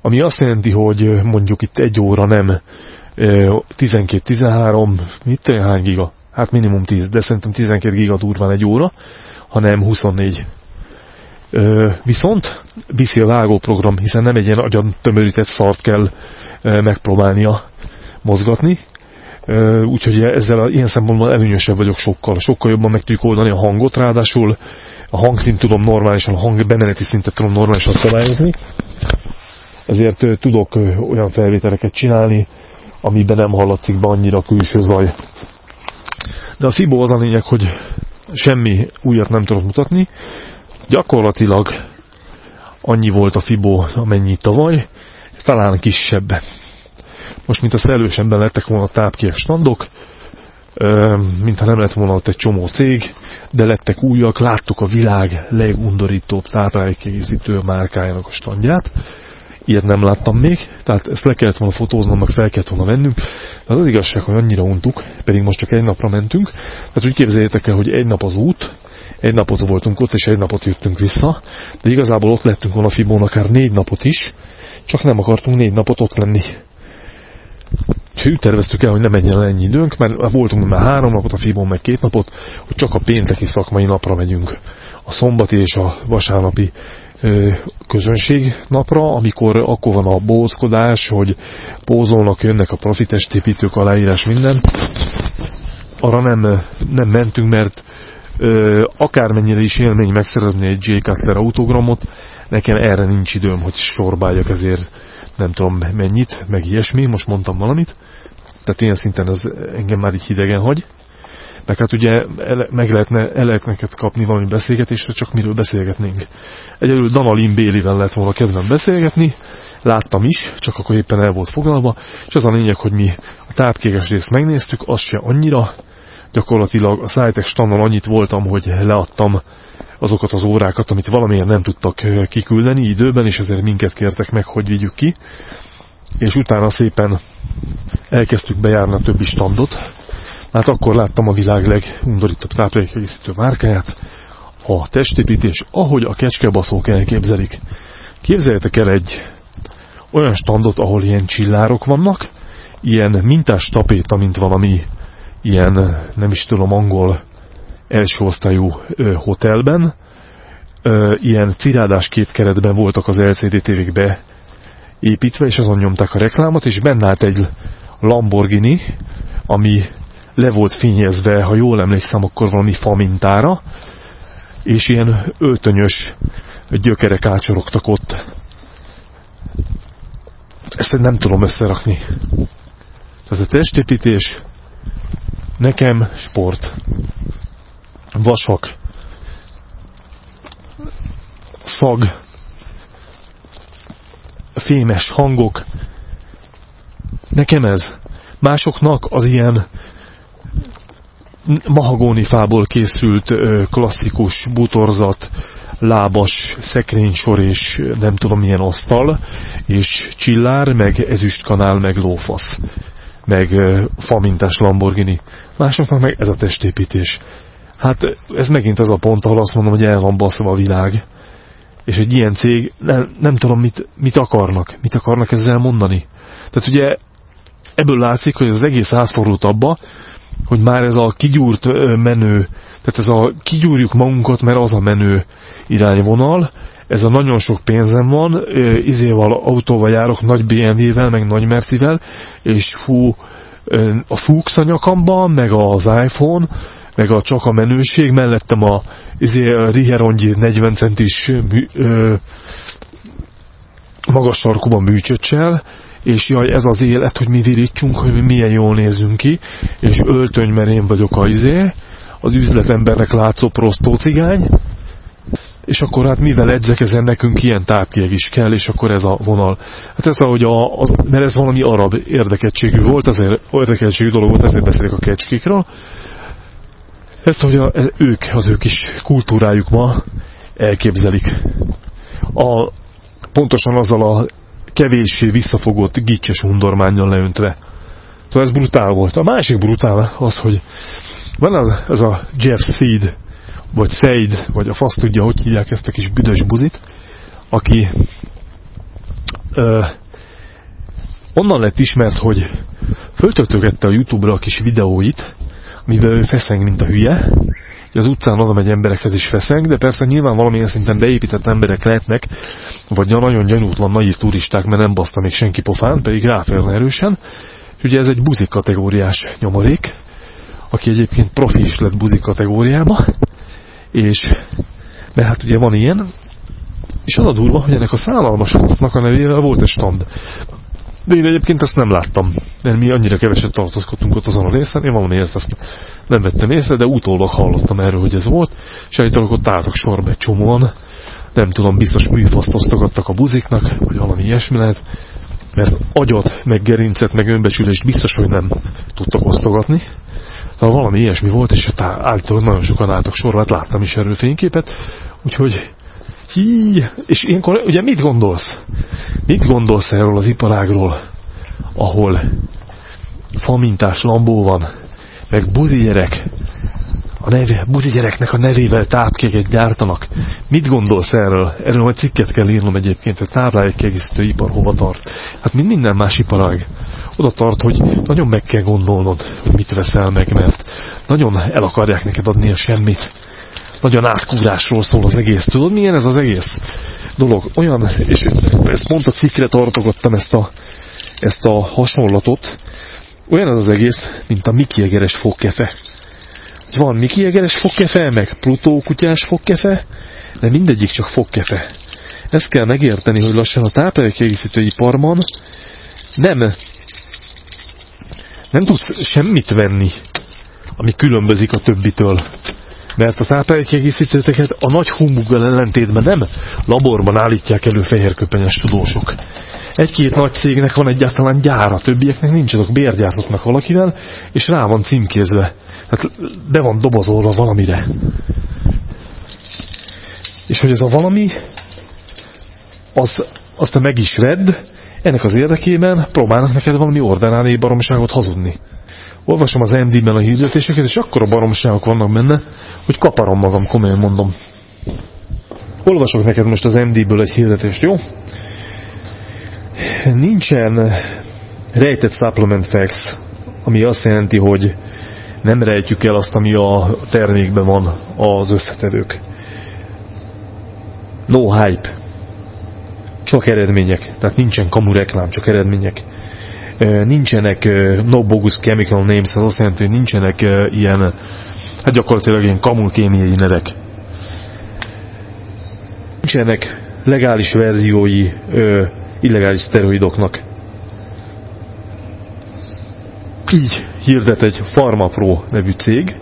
ami azt jelenti, hogy mondjuk itt egy óra nem 12-13, mit hány giga? Hát minimum 10, de szerintem 12 giga durván egy óra, hanem 24. Viszont viszi a vágóprogram, hiszen nem egy ilyen agyan tömörített szart kell megpróbálnia mozgatni, úgyhogy ezzel a, ilyen szempontból előnyösebb vagyok sokkal. Sokkal jobban meg tudjuk oldani a hangot, ráadásul a hangszint tudom normálisan, a hang bemeneti szintet tudom normálisan szabályozni. Ezért tudok olyan felvételeket csinálni, amiben nem hallatszik be annyira külső zaj. De a FIBO az a lényeg, hogy semmi újat nem tudok mutatni. Gyakorlatilag annyi volt a FIBO, amennyi tavaly, talán kisebb. Most, mint a szellősemben lettek volna tápkiek standok, mintha nem lett volna ott egy csomó cég, de lettek újak, láttuk a világ legundorítóbb táplálékkészítő márkájának a standját. Ilyet nem láttam még, tehát ezt le kellett volna fotóznom, meg fel kellett volna vennünk. De az, az igazság, hogy annyira untuk, pedig most csak egy napra mentünk. Tehát úgy képzeljétek el, hogy egy nap az út, egy napot voltunk ott, és egy napot jöttünk vissza, de igazából ott lettünk volna Fibón akár négy napot is, csak nem akartunk négy napot ott lenni. Úgyhogy úgy terveztük el, hogy nem menjen el ennyi időnk, mert voltunk már három napot, a Fibon meg két napot, hogy csak a pénteki szakmai napra megyünk. A szombati és a vasárnapi közönség napra, amikor akkor van a bóckodás, hogy pózolnak, jönnek a profitestépítők, aláírás, minden. Arra nem, nem mentünk, mert ö, akármennyire is élmény megszerezni egy J. Cutler autogramot, nekem erre nincs időm, hogy sorbáljak, ezért nem tudom mennyit, meg ilyesmi, most mondtam valamit, tehát ilyen szinten ez engem már így hidegen hagy. Meg hát ugye meg lehetne, el lehet neked kapni valami beszélgetésre, csak miről beszélgetnénk. Egyelőre Danalin Bélivel lehet volna kedvem beszélgetni, láttam is, csak akkor éppen el volt foglalva, és az a lényeg, hogy mi a tápkékes részt megnéztük, az se annyira, gyakorlatilag a Szájtek standon annyit voltam, hogy leadtam azokat az órákat, amit valamilyen nem tudtak kiküldeni időben, és ezért minket kértek meg, hogy vigyük ki. És utána szépen elkezdtük bejárni a többi standot. Hát akkor láttam a világ legundorítóbb táplálékegészítő márkáját, a testépítés, ahogy a kecskebaszók elképzelik. Képzeljétek el egy olyan standot, ahol ilyen csillárok vannak, ilyen mintás tapéta, mint valami ilyen, nem is tudom, angol első osztályú ö, hotelben. Ö, ilyen cirádás két keretben voltak az LCD tévék beépítve, és azon nyomták a reklámot, és benne állt egy Lamborghini, ami le volt fényezve, ha jól emlékszem, akkor valami fa mintára, és ilyen öltönyös gyökerek ácsorogtak ott. Ezt nem tudom összerakni. Ez a testépítés nekem sport vasak, szag, fémes hangok. Nekem ez. Másoknak az ilyen mahagóni fából készült klasszikus butorzat, lábas szekrénysor és nem tudom milyen asztal, és csillár, meg ezüstkanál, meg lófasz, meg famintás Lamborghini. Másoknak meg ez a testépítés. Hát ez megint az a pont, ahol azt mondom, hogy el van baszva a világ. És egy ilyen cég, nem, nem tudom, mit, mit akarnak. Mit akarnak ezzel mondani. Tehát ugye ebből látszik, hogy az egész átfordult abba, hogy már ez a kigyúrt menő, tehát ez a kigyúrjuk magunkat, mert az a menő irányvonal, ez a nagyon sok pénzem van, izéval autóval járok, nagy BMW-vel, meg nagy Mercivel, és fú, a Fuchs a nyakamban, meg az iPhone, meg a csak a menőség, mellettem a, izé, a Riherongyi 40 centis mű, ö, magas sarkúban műcsöccsel, és jaj, ez az élet, hogy mi virítsunk, hogy mi milyen jól nézünk ki, és öltöny, mert én vagyok a izé, az üzletembernek látszó prostó cigány, és akkor hát mivel edzek ezen nekünk ilyen tápkieg is kell, és akkor ez a vonal. Hát ez ahogy a, az, mert ez valami arab érdekeltségű volt, azért érdekeltségű dolog volt, ezért beszélek a kecskékről. Ezt, hogy a, ők, az ők is kultúrájuk ma elképzelik. A, pontosan azzal a kevéssé visszafogott gicses undormányjal leöntve. Szóval ez brutál volt. A másik brutál az, hogy van ez a Jeff Seed, vagy Seid, vagy a fasz tudja, hogy hívják ezt a kis büdös buzit, aki ö, onnan lett ismert, hogy föltöltögette a Youtube-ra a kis videóit, mivel ő feszeng, mint a hülye, az utcán oda megy emberekhez is feszeng, de persze nyilván valamilyen szinten beépített emberek lehetnek, vagy nagyon gyanútlan naív turisták, mert nem baszta még senki pofán, pedig ráférne erősen. És ugye ez egy buzik kategóriás nyomorék, aki egyébként profi is lett buzik kategóriába, és mert hát ugye van ilyen, és az a durva, hogy ennek a szállalmas fasznak a nevével volt egy stand. De én egyébként ezt nem láttam, mert mi annyira keveset tartózkodtunk ott azon a részen, én valamiért ezt nem vettem észre, de utólag hallottam erről, hogy ez volt, és dolog ott álltak sorba egy csomóan, nem tudom, biztos műfaszt a buziknak, vagy valami ilyesmi lehet, mert agyat, meg gerincet, meg önbecsülést biztos, hogy nem tudtak osztogatni. Tehát valami ilyesmi volt, és hát állítólag nagyon sokan álltak sorba, hát láttam is erről fényképet, úgyhogy hí, és ilyenkor ugye mit gondolsz? Mit gondolsz erről az iparágról, ahol famintás lambó van, meg buzi gyerek, a neve, buzi gyereknek a nevével tápkéket gyártanak. Mit gondolsz erről? Erről majd cikket kell írnom egyébként, hogy táplálék kiegészítő ipar hova tart. Hát mint minden más iparág. Oda tart, hogy nagyon meg kell gondolnod, mit veszel meg, mert nagyon el akarják neked adni a semmit. Nagyon átkúrásról szól az egész. Tudod, milyen ez az egész dolog? Olyan, és ezt pont a cikkre tartogattam ezt a, ezt a hasonlatot, olyan az az egész, mint a Miki Egeres fogkefe. Van Miki Egeres fogkefe, meg Plutó kutyás fogkefe, de mindegyik csak fogkefe. Ezt kell megérteni, hogy lassan a táplálékkiegészítői parman nem, nem tudsz semmit venni, ami különbözik a többitől. Mert a táplálékkiegészítőteket a nagy humbuggal ellentétben nem laborban állítják elő fehérköpenyes tudósok. Egy-két nagy cégnek van egyáltalán gyára, többieknek nincs, azok bérgyártatnak valakivel, és rá van címkézve. Hát be van dobozolva valamire. És hogy ez a valami, az, azt te meg is vedd, ennek az érdekében próbálnak neked valami ordinári baromságot hazudni. Olvasom az MD-ben a hirdetéseket, és akkor a baromságok vannak benne, hogy kaparom magam, komolyan mondom. Olvasok neked most az MD-ből egy hirdetést, jó? Nincsen rejtett supplement facts, ami azt jelenti, hogy nem rejtjük el azt, ami a termékben van az összetevők. No hype. Csak eredmények. Tehát nincsen kamu reklám, csak eredmények. Nincsenek no bogus chemical names, az azt jelenti, hogy nincsenek ilyen, hát gyakorlatilag ilyen kamu kémiai nevek. Nincsenek legális verziói illegális szteroidoknak. Így hirdet egy PharmaPro nevű cég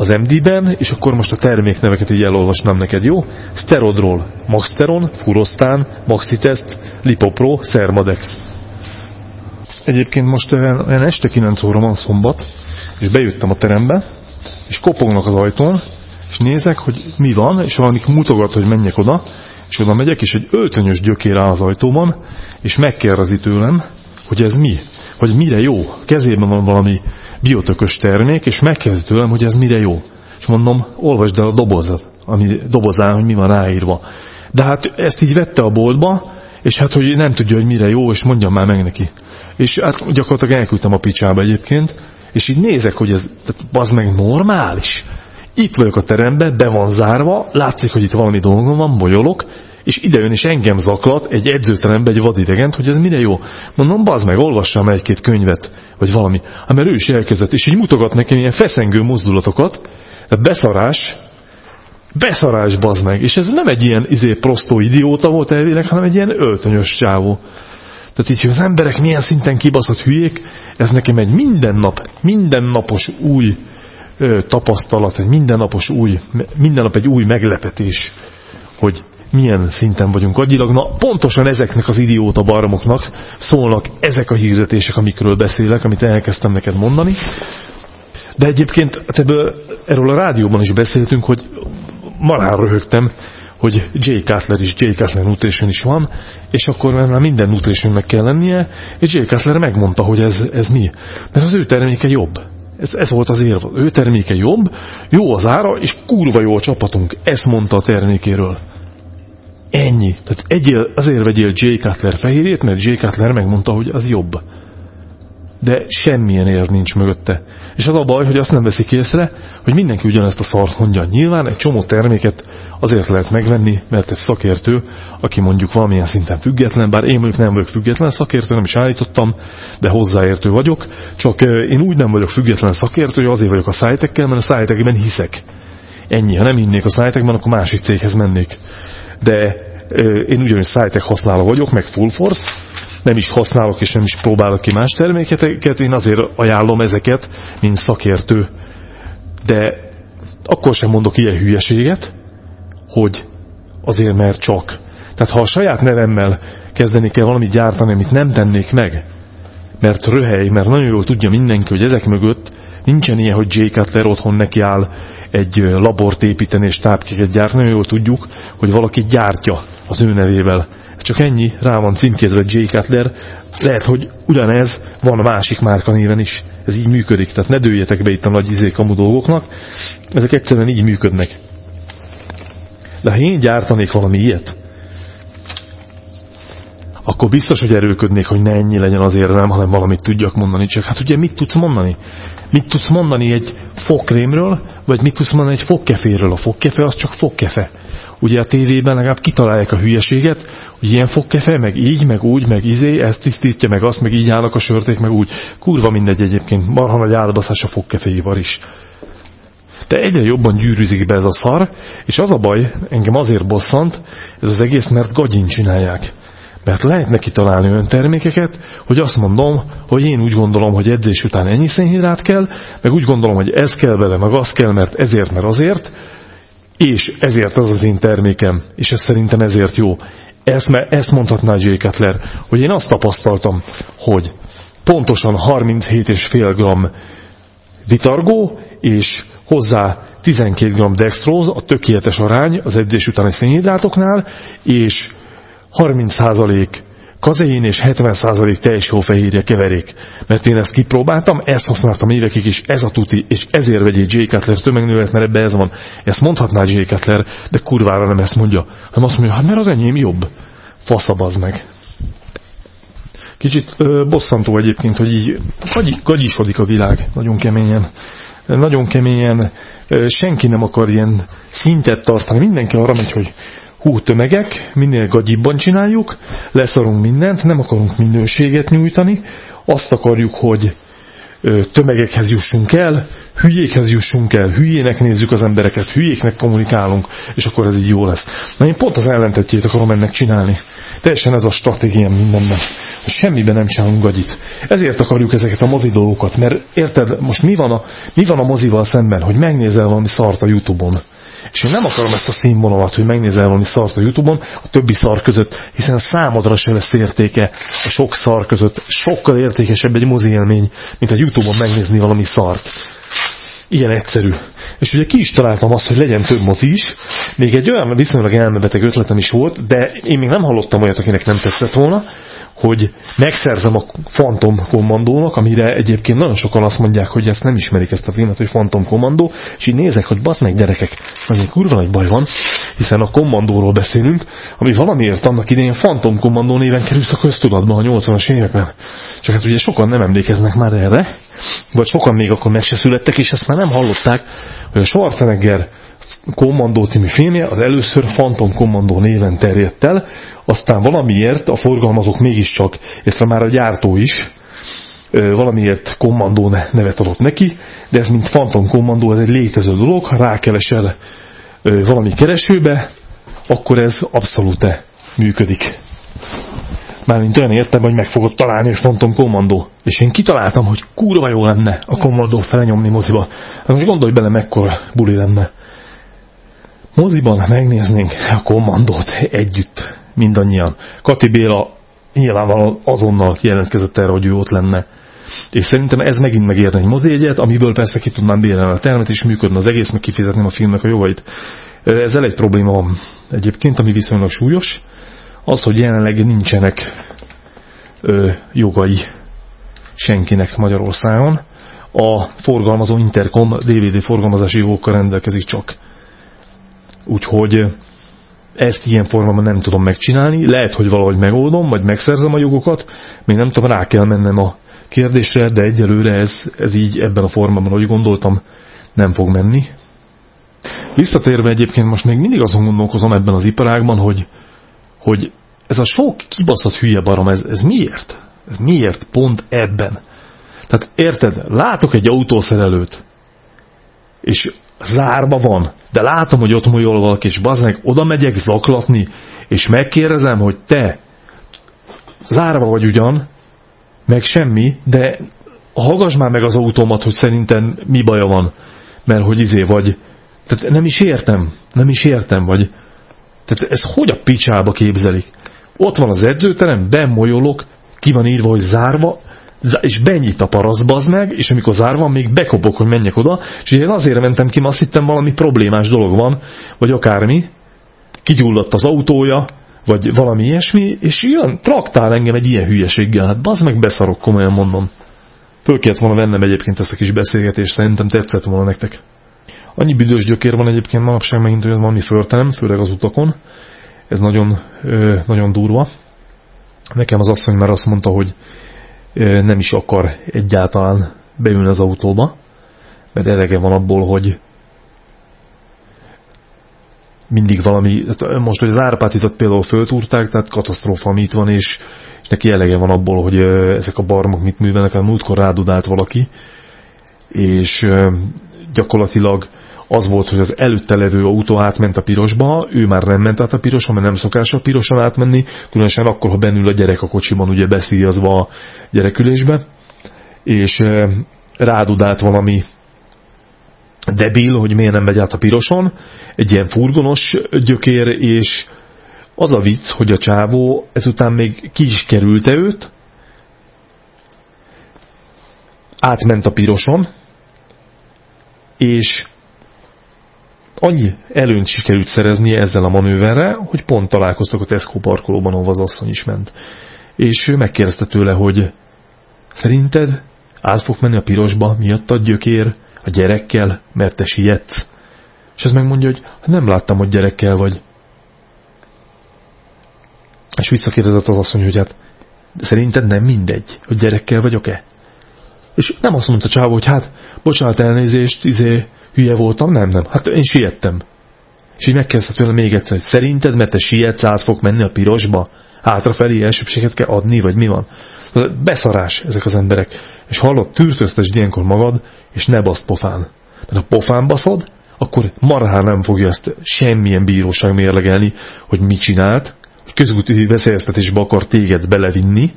az MD-ben, és akkor most a termékneveket így elolvasnám neked, jó? Sterodról, Maxteron, Furosztán, Maxitest, Lipopro, Sermadex. Egyébként most olyan este 9 óra van szombat, és bejöttem a terembe, és kopognak az ajtón, és nézek, hogy mi van, és valamik mutogat, hogy menjek oda, és oda megyek, és egy öltönyös gyökér áll az ajtóban, és megkérdezi tőlem, hogy ez mi, hogy mire jó. Kezében van valami biotökös termék, és megkezdi tőlem, hogy ez mire jó. És mondom, olvasd el a dobozat, ami dobozán, hogy mi van ráírva. De hát ezt így vette a boltba, és hát, hogy nem tudja, hogy mire jó, és mondjam már meg neki. És hát gyakorlatilag elküldtem a picsába egyébként, és így nézek, hogy ez, tehát az meg normális. Itt vagyok a teremben, be van zárva, látszik, hogy itt valami dolgom van, bolyolok, és idejön és engem zaklat egy edzőterembe egy vadidegent, hogy ez mire jó. Mondom, bazd meg, olvassam egy-két könyvet, vagy valami. Hát mert ő is elkezdett, és így mutogat nekem ilyen feszengő mozdulatokat, tehát beszarás, beszarás bazd meg, és ez nem egy ilyen izé prostó idióta volt elvileg, hanem egy ilyen öltönyös csávó. Tehát így, hogy az emberek milyen szinten kibaszott hülyék, ez nekem egy mindennap, mindennapos új ö, tapasztalat, egy mindennapos új, minden nap egy új meglepetés, hogy milyen szinten vagyunk agyilag. Na, pontosan ezeknek az idióta barmoknak szólnak ezek a hirdetések, amikről beszélek, amit elkezdtem neked mondani. De egyébként ebből, erről a rádióban is beszéltünk, hogy marán röhögtem, hogy J. Cutler is, J. Cutler Nutrition is van, és akkor már minden nutritionnek kell lennie, és J. Cutler megmondta, hogy ez, ez mi. Mert az ő terméke jobb. Ez, ez volt az érv. Ő terméke jobb, jó az ára, és kurva jó a csapatunk. Ezt mondta a termékéről. Ennyi. Tehát egyél, azért vegyél J. Cutler fehérjét, mert J. Cutler megmondta, hogy az jobb de semmilyen ér nincs mögötte. És az a baj, hogy azt nem veszik észre, hogy mindenki ugyanezt a szart mondja. Nyilván egy csomó terméket azért lehet megvenni, mert egy szakértő, aki mondjuk valamilyen szinten független, bár én mondjuk nem vagyok független szakértő, nem is állítottam, de hozzáértő vagyok, csak én úgy nem vagyok független szakértő, hogy azért vagyok a szájtekkel, mert a szájtekben hiszek. Ennyi, ha nem hinnék a szájtekben, akkor másik céghez mennék. De én ugyanis szájtek használó vagyok, meg full force, nem is használok és nem is próbálok ki más termékeket, én azért ajánlom ezeket, mint szakértő. De akkor sem mondok ilyen hülyeséget, hogy azért mert csak. Tehát ha a saját nevemmel kezdeni kell valamit gyártani, amit nem tennék meg, mert röhely, mert nagyon jól tudja mindenki, hogy ezek mögött nincsen ilyen, hogy J. Cutler otthon neki áll egy labort építeni és tápkéket gyártani, nagyon jól tudjuk, hogy valaki gyártja az ő nevével csak ennyi, rá van címkézve J. Cutler, lehet, hogy ugyanez van a másik márka néven is. Ez így működik, tehát ne dőljetek be itt a nagy izékamú dolgoknak, ezek egyszerűen így működnek. De ha én gyártanék valami ilyet, akkor biztos, hogy erőködnék, hogy ne ennyi legyen az érvem, hanem valamit tudjak mondani. Csak hát ugye mit tudsz mondani? Mit tudsz mondani egy fogkrémről, vagy mit tudsz mondani egy fogkeféről? A fogkefe az csak fogkefe ugye a tévében legalább kitalálják a hülyeséget, hogy ilyen fogkefe, meg így, meg úgy, meg izé, ezt tisztítja, meg azt, meg így állnak a sörték, meg úgy. Kurva mindegy egyébként, marha nagy álbaszás a fogkeféival is. De egyre jobban gyűrűzik be ez a szar, és az a baj, engem azért bosszant, ez az egész, mert gagyin csinálják. Mert lehet neki találni olyan termékeket, hogy azt mondom, hogy én úgy gondolom, hogy edzés után ennyi szénhidrát kell, meg úgy gondolom, hogy ez kell bele, meg az kell, mert ezért, mert azért, és ezért az az én termékem, és ez szerintem ezért jó. Ezt, ezt mondhatná J. Cutler, hogy én azt tapasztaltam, hogy pontosan 37,5 g vitargó, és hozzá 12 g dextróz, a tökéletes arány az edzés utáni szénhidrátoknál, és 30% kazein és 70% teljes hófehérje keverék. Mert én ezt kipróbáltam, ezt használtam évekig is, ez a tuti, és ezért vegyél J. Cutler tömegnövet, mert ebbe ez van. Ezt mondhatná J. Cutler, de kurvára nem ezt mondja, hanem azt mondja, hát mert az enyém jobb. Faszabaz meg. Kicsit ö, bosszantó egyébként, hogy így gagy, gagyisodik a világ nagyon keményen. Nagyon keményen, ö, senki nem akar ilyen szintet tartani. Mindenki arra megy, hogy hú tömegek, minél gagyibban csináljuk, leszarunk mindent, nem akarunk minőséget nyújtani, azt akarjuk, hogy tömegekhez jussunk el, hülyékhez jussunk el, hülyének nézzük az embereket, hülyéknek kommunikálunk, és akkor ez így jó lesz. Na én pont az ellentetjét akarom ennek csinálni. Teljesen ez a stratégiám mindenben. Semmiben nem csinálunk gagyit. Ezért akarjuk ezeket a mozi dolgokat, mert érted, most mi van a, mi van a mozival szemben, hogy megnézel valami szart a Youtube-on és én nem akarom ezt a színvonalat, hogy megnézel valami szart a Youtube-on, a többi szar között, hiszen a számodra se lesz értéke a sok szar között. Sokkal értékesebb egy mozi élmény, mint a Youtube-on megnézni valami szart. Ilyen egyszerű. És ugye ki is találtam azt, hogy legyen több mozi is. Még egy olyan viszonylag elmebeteg ötletem is volt, de én még nem hallottam olyat, akinek nem tetszett volna hogy megszerzem a Phantom kommandónak, amire egyébként nagyon sokan azt mondják, hogy ezt nem ismerik ezt a filmet, hogy Phantom kommandó, és így nézek, hogy basz meg gyerekek, egy kurva nagy baj van, hiszen a kommandóról beszélünk, ami valamiért annak idején Phantom kommandó néven került a köztudatba a 80-as években. Csak hát ugye sokan nem emlékeznek már erre, vagy sokan még akkor meg se születtek, és ezt már nem hallották, hogy a Schwarzenegger Kommandó című filmje az először Phantom Kommandó néven terjedt el, aztán valamiért a forgalmazók mégiscsak, illetve már a gyártó is valamiért kommandó nevet adott neki, de ez mint Phantom kommandó, ez egy létező dolog, ha rákeresel valami keresőbe, akkor ez abszolút működik. Mármint olyan értem, hogy meg fogod találni, és mondtam kommandó. És én kitaláltam, hogy kurva jó lenne a kommandót felenyomni moziba. Hát most gondolj bele, mekkora buli lenne. Moziban megnéznénk a kommandót együtt, mindannyian. Kati Béla nyilvánvalóan azonnal jelentkezett erre, hogy ő ott lenne. És szerintem ez megint megérne egy mozégyet, amiből persze ki tudnám bérelni a termet, és működne az egész, meg kifizetném a filmnek a jogait. Ezzel egy probléma van egyébként, ami viszonylag súlyos, az, hogy jelenleg nincsenek ö, jogai senkinek Magyarországon. A forgalmazó Intercom DVD forgalmazási jogokkal rendelkezik csak. Úgyhogy ezt ilyen formában nem tudom megcsinálni. Lehet, hogy valahogy megoldom, vagy megszerzem a jogokat. Még nem tudom, rá kell mennem a kérdésre, de egyelőre ez, ez így ebben a formában, ahogy gondoltam, nem fog menni. Visszatérve egyébként most még mindig azon gondolkozom ebben az iparágban, hogy, hogy ez a sok kibaszott hülye barom, ez, ez miért? Ez miért pont ebben? Tehát érted, látok egy autószerelőt, és zárva van, de látom, hogy ott molyol valaki, és baznek, oda megyek zaklatni, és megkérdezem, hogy te zárva vagy ugyan, meg semmi, de hallgass már meg az autómat, hogy szerintem mi baja van, mert hogy izé vagy. Tehát nem is értem, nem is értem, vagy. Tehát ez hogy a picsába képzelik? Ott van az edzőterem, bemolyolok, ki van írva, hogy zárva, és benyit a paraszt, az meg, és amikor zárva, még bekopok, hogy menjek oda, és én azért mentem ki, mert azt hittem valami problémás dolog van, vagy akármi, kigyulladt az autója, vagy valami ilyesmi, és jön, traktál engem egy ilyen hülyeséggel, hát bazd meg beszarok, komolyan mondom. Föl kellett volna vennem egyébként ezt a kis beszélgetést, szerintem tetszett volna nektek. Annyi büdös gyökér van egyébként manapság megint, hogy ez valami förtelem, főleg az utakon. Ez nagyon, nagyon durva. Nekem az asszony már azt mondta, hogy nem is akar egyáltalán beülni az autóba, mert elege van abból, hogy mindig valami, most, hogy az Árpátitat például föltúrták, tehát katasztrófa, ami itt van, és, és neki elege van abból, hogy ezek a barmok mit művelnek, a múltkor rádudált valaki, és gyakorlatilag az volt, hogy az előtte levő autó átment a pirosba, ő már nem ment át a pirosba, mert nem szokás a pirosan átmenni, különösen akkor, ha bennül a gyerek a kocsiban, ugye beszíjazva a gyerekülésbe, és rádudált valami debil, hogy miért nem megy át a piroson, egy ilyen furgonos gyökér, és az a vicc, hogy a csávó ezután még ki is kerülte őt, átment a piroson, és annyi előnyt sikerült szereznie ezzel a manőverre, hogy pont találkoztak a Tesco parkolóban, ahol az asszony is ment. És ő megkérdezte tőle, hogy szerinted át fog menni a pirosba, miatt a gyökér, a gyerekkel, mert te sietsz? És ez megmondja, hogy nem láttam, hogy gyerekkel vagy. És visszakérdezett az asszony, hogy hát szerinted nem mindegy, hogy gyerekkel vagyok-e? És nem azt mondta Csávó, hogy hát, bocsánat elnézést, izé, hülye voltam, nem, nem, hát én siettem. És így megkezdett tőle még egyszer, hogy szerinted, mert te sietsz, át fog menni a pirosba? Hátrafelé elsőbséget kell adni, vagy mi van? Beszarás ezek az emberek. És hallott, tűrtöztesd ilyenkor magad, és ne baszt pofán. Mert ha pofán baszod, akkor marhán nem fogja ezt semmilyen bíróság mérlegelni, hogy mit csinált, hogy közúti veszélyeztetésbe akar téged belevinni,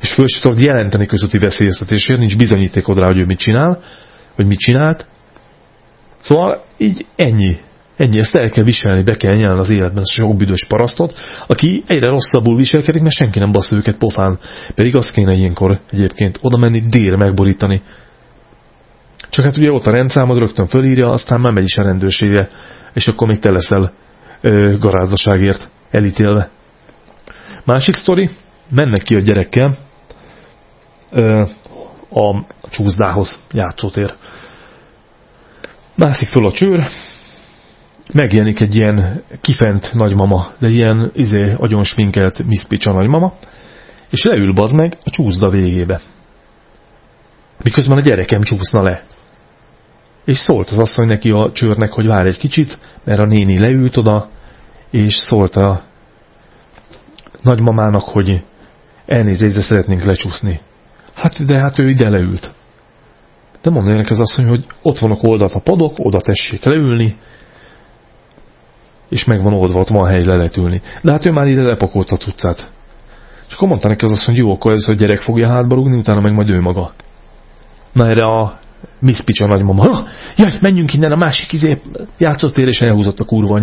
és föl sem tudod jelenteni közúti veszélyeztetésért, nincs bizonyítékod rá, hogy ő mit csinál, vagy mit csinált. Szóval így ennyi. Ennyi, ezt el kell viselni, be kell nyelni az életben a sok büdös parasztot, aki egyre rosszabbul viselkedik, mert senki nem bassza őket pofán. Pedig azt kéne ilyenkor egyébként oda menni, délre megborítani. Csak hát ugye ott a rendszámod rögtön fölírja, aztán már megy is a rendőrségre, és akkor még te leszel ö, garázdaságért elítélve. Másik sztori, mennek ki a gyerekkel ö, a csúszdához játszótér. Mászik föl a csőr, megjelenik egy ilyen kifent nagymama, de ilyen izé, agyon sminkelt Miss Picsa nagymama, és leül bazd meg a csúszda végébe. Miközben a gyerekem csúszna le. És szólt az asszony neki a csőrnek, hogy vár egy kicsit, mert a néni leült oda, és szólt a nagymamának, hogy elnézést, de szeretnénk lecsúszni. Hát, de hát ő ide leült. De mondja neki az asszony, hogy ott vannak oldalt a padok, oda tessék leülni, és meg van oldva, ott van hely le lehet ülni. De hát ő már ide lepakolta a cuccát. És akkor mondta neki az azt, hogy jó, akkor ez a gyerek fogja hátba rúgni, utána meg majd ő maga. Na erre a Miss Picsa nagymama, jaj, menjünk innen a másik izé játszótér, és elhúzott a kurva.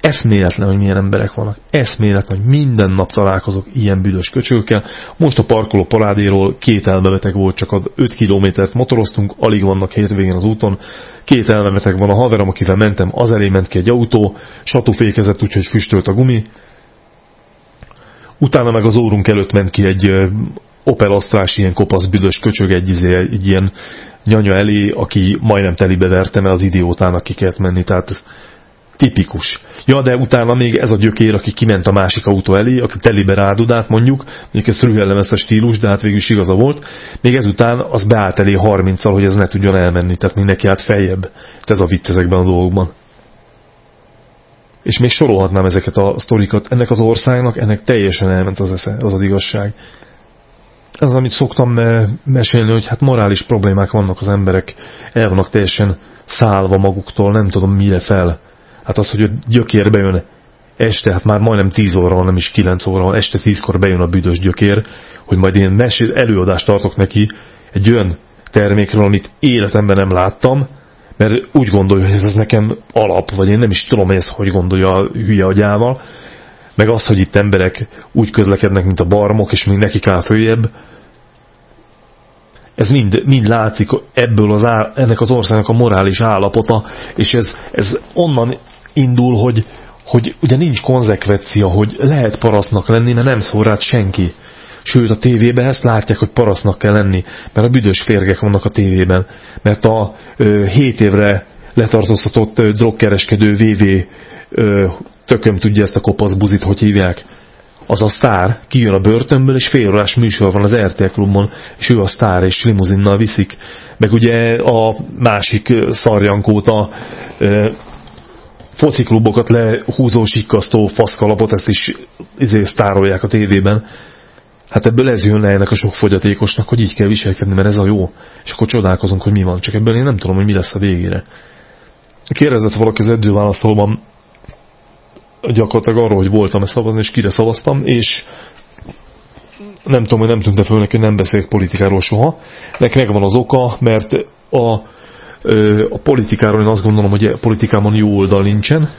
Eszméletlen, hogy milyen emberek vannak. Eszméletlen, hogy minden nap találkozok ilyen büdös köcsőkkel. Most a parkoló parádéról két elmebeteg volt, csak az 5 kilométert motoroztunk, alig vannak hétvégén az úton. Két elmebeteg van a haverom, akivel mentem, az elé ment ki egy autó, satufékezett, úgyhogy füstölt a gumi. Utána meg az órunk előtt ment ki egy Opel Astrás ilyen kopasz büdös köcsög egy, izé, egy ilyen nyanya elé, aki majdnem telibe verte, mert az idiótának ki kellett menni, tehát tipikus. Ja, de utána még ez a gyökér, aki kiment a másik autó elé, aki telibe rádudát mondjuk, mondjuk ez rühellem ezt a stílus, de hát végül is igaza volt, még ezután az beállt elé 30-al, hogy ez ne tudjon elmenni, tehát mindenki át feljebb. Tehát ez a vicc ezekben a dolgokban. És még sorolhatnám ezeket a sztorikat. Ennek az országnak, ennek teljesen elment az esze, az az igazság az, amit szoktam eh, mesélni, hogy hát morális problémák vannak az emberek, el vannak teljesen szállva maguktól, nem tudom mire fel. Hát az, hogy a gyökér bejön este, hát már majdnem 10 óra van, nem is 9 óra van, este 10-kor bejön a büdös gyökér, hogy majd én mesél, előadást tartok neki egy olyan termékről, amit életemben nem láttam, mert úgy gondolja, hogy ez nekem alap, vagy én nem is tudom, hogy ez hogy gondolja a hülye agyával, meg az, hogy itt emberek úgy közlekednek, mint a barmok, és még nekik áll följebb, ez mind, mind látszik ebből az áll, ennek az országnak a morális állapota, és ez, ez onnan indul, hogy, hogy ugye nincs konzekvencia, hogy lehet parasztnak lenni, mert nem szól rád senki. Sőt, a tévében ezt látják, hogy parasztnak kell lenni, mert a büdös férgek vannak a tévében. Mert a ö, 7 évre letartóztatott ö, drogkereskedő VV ö, tököm tudja ezt a kopasz buzit, hogy hívják. Az a sztár, kijön a börtönből, és fél órás műsor van az RTL klubon, és ő a sztár, és limuzinnal viszik. Meg ugye a másik szarjankót, a e, fociklubokat lehúzó sikkasztó faszkalapot, ezt is izé sztárolják a tévében. Hát ebből ez jön le ennek a sok fogyatékosnak, hogy így kell viselkedni, mert ez a jó. És akkor csodálkozunk, hogy mi van. Csak ebből én nem tudom, hogy mi lesz a végére. Kérdezett valaki az edzőválaszolban, gyakorlatilag arról, hogy voltam-e szavazni, és kire szavaztam, és nem tudom, hogy nem tűnte föl neki, nem beszélek politikáról soha. Neki megvan az oka, mert a, a politikáról én azt gondolom, hogy a politikában jó oldal nincsen.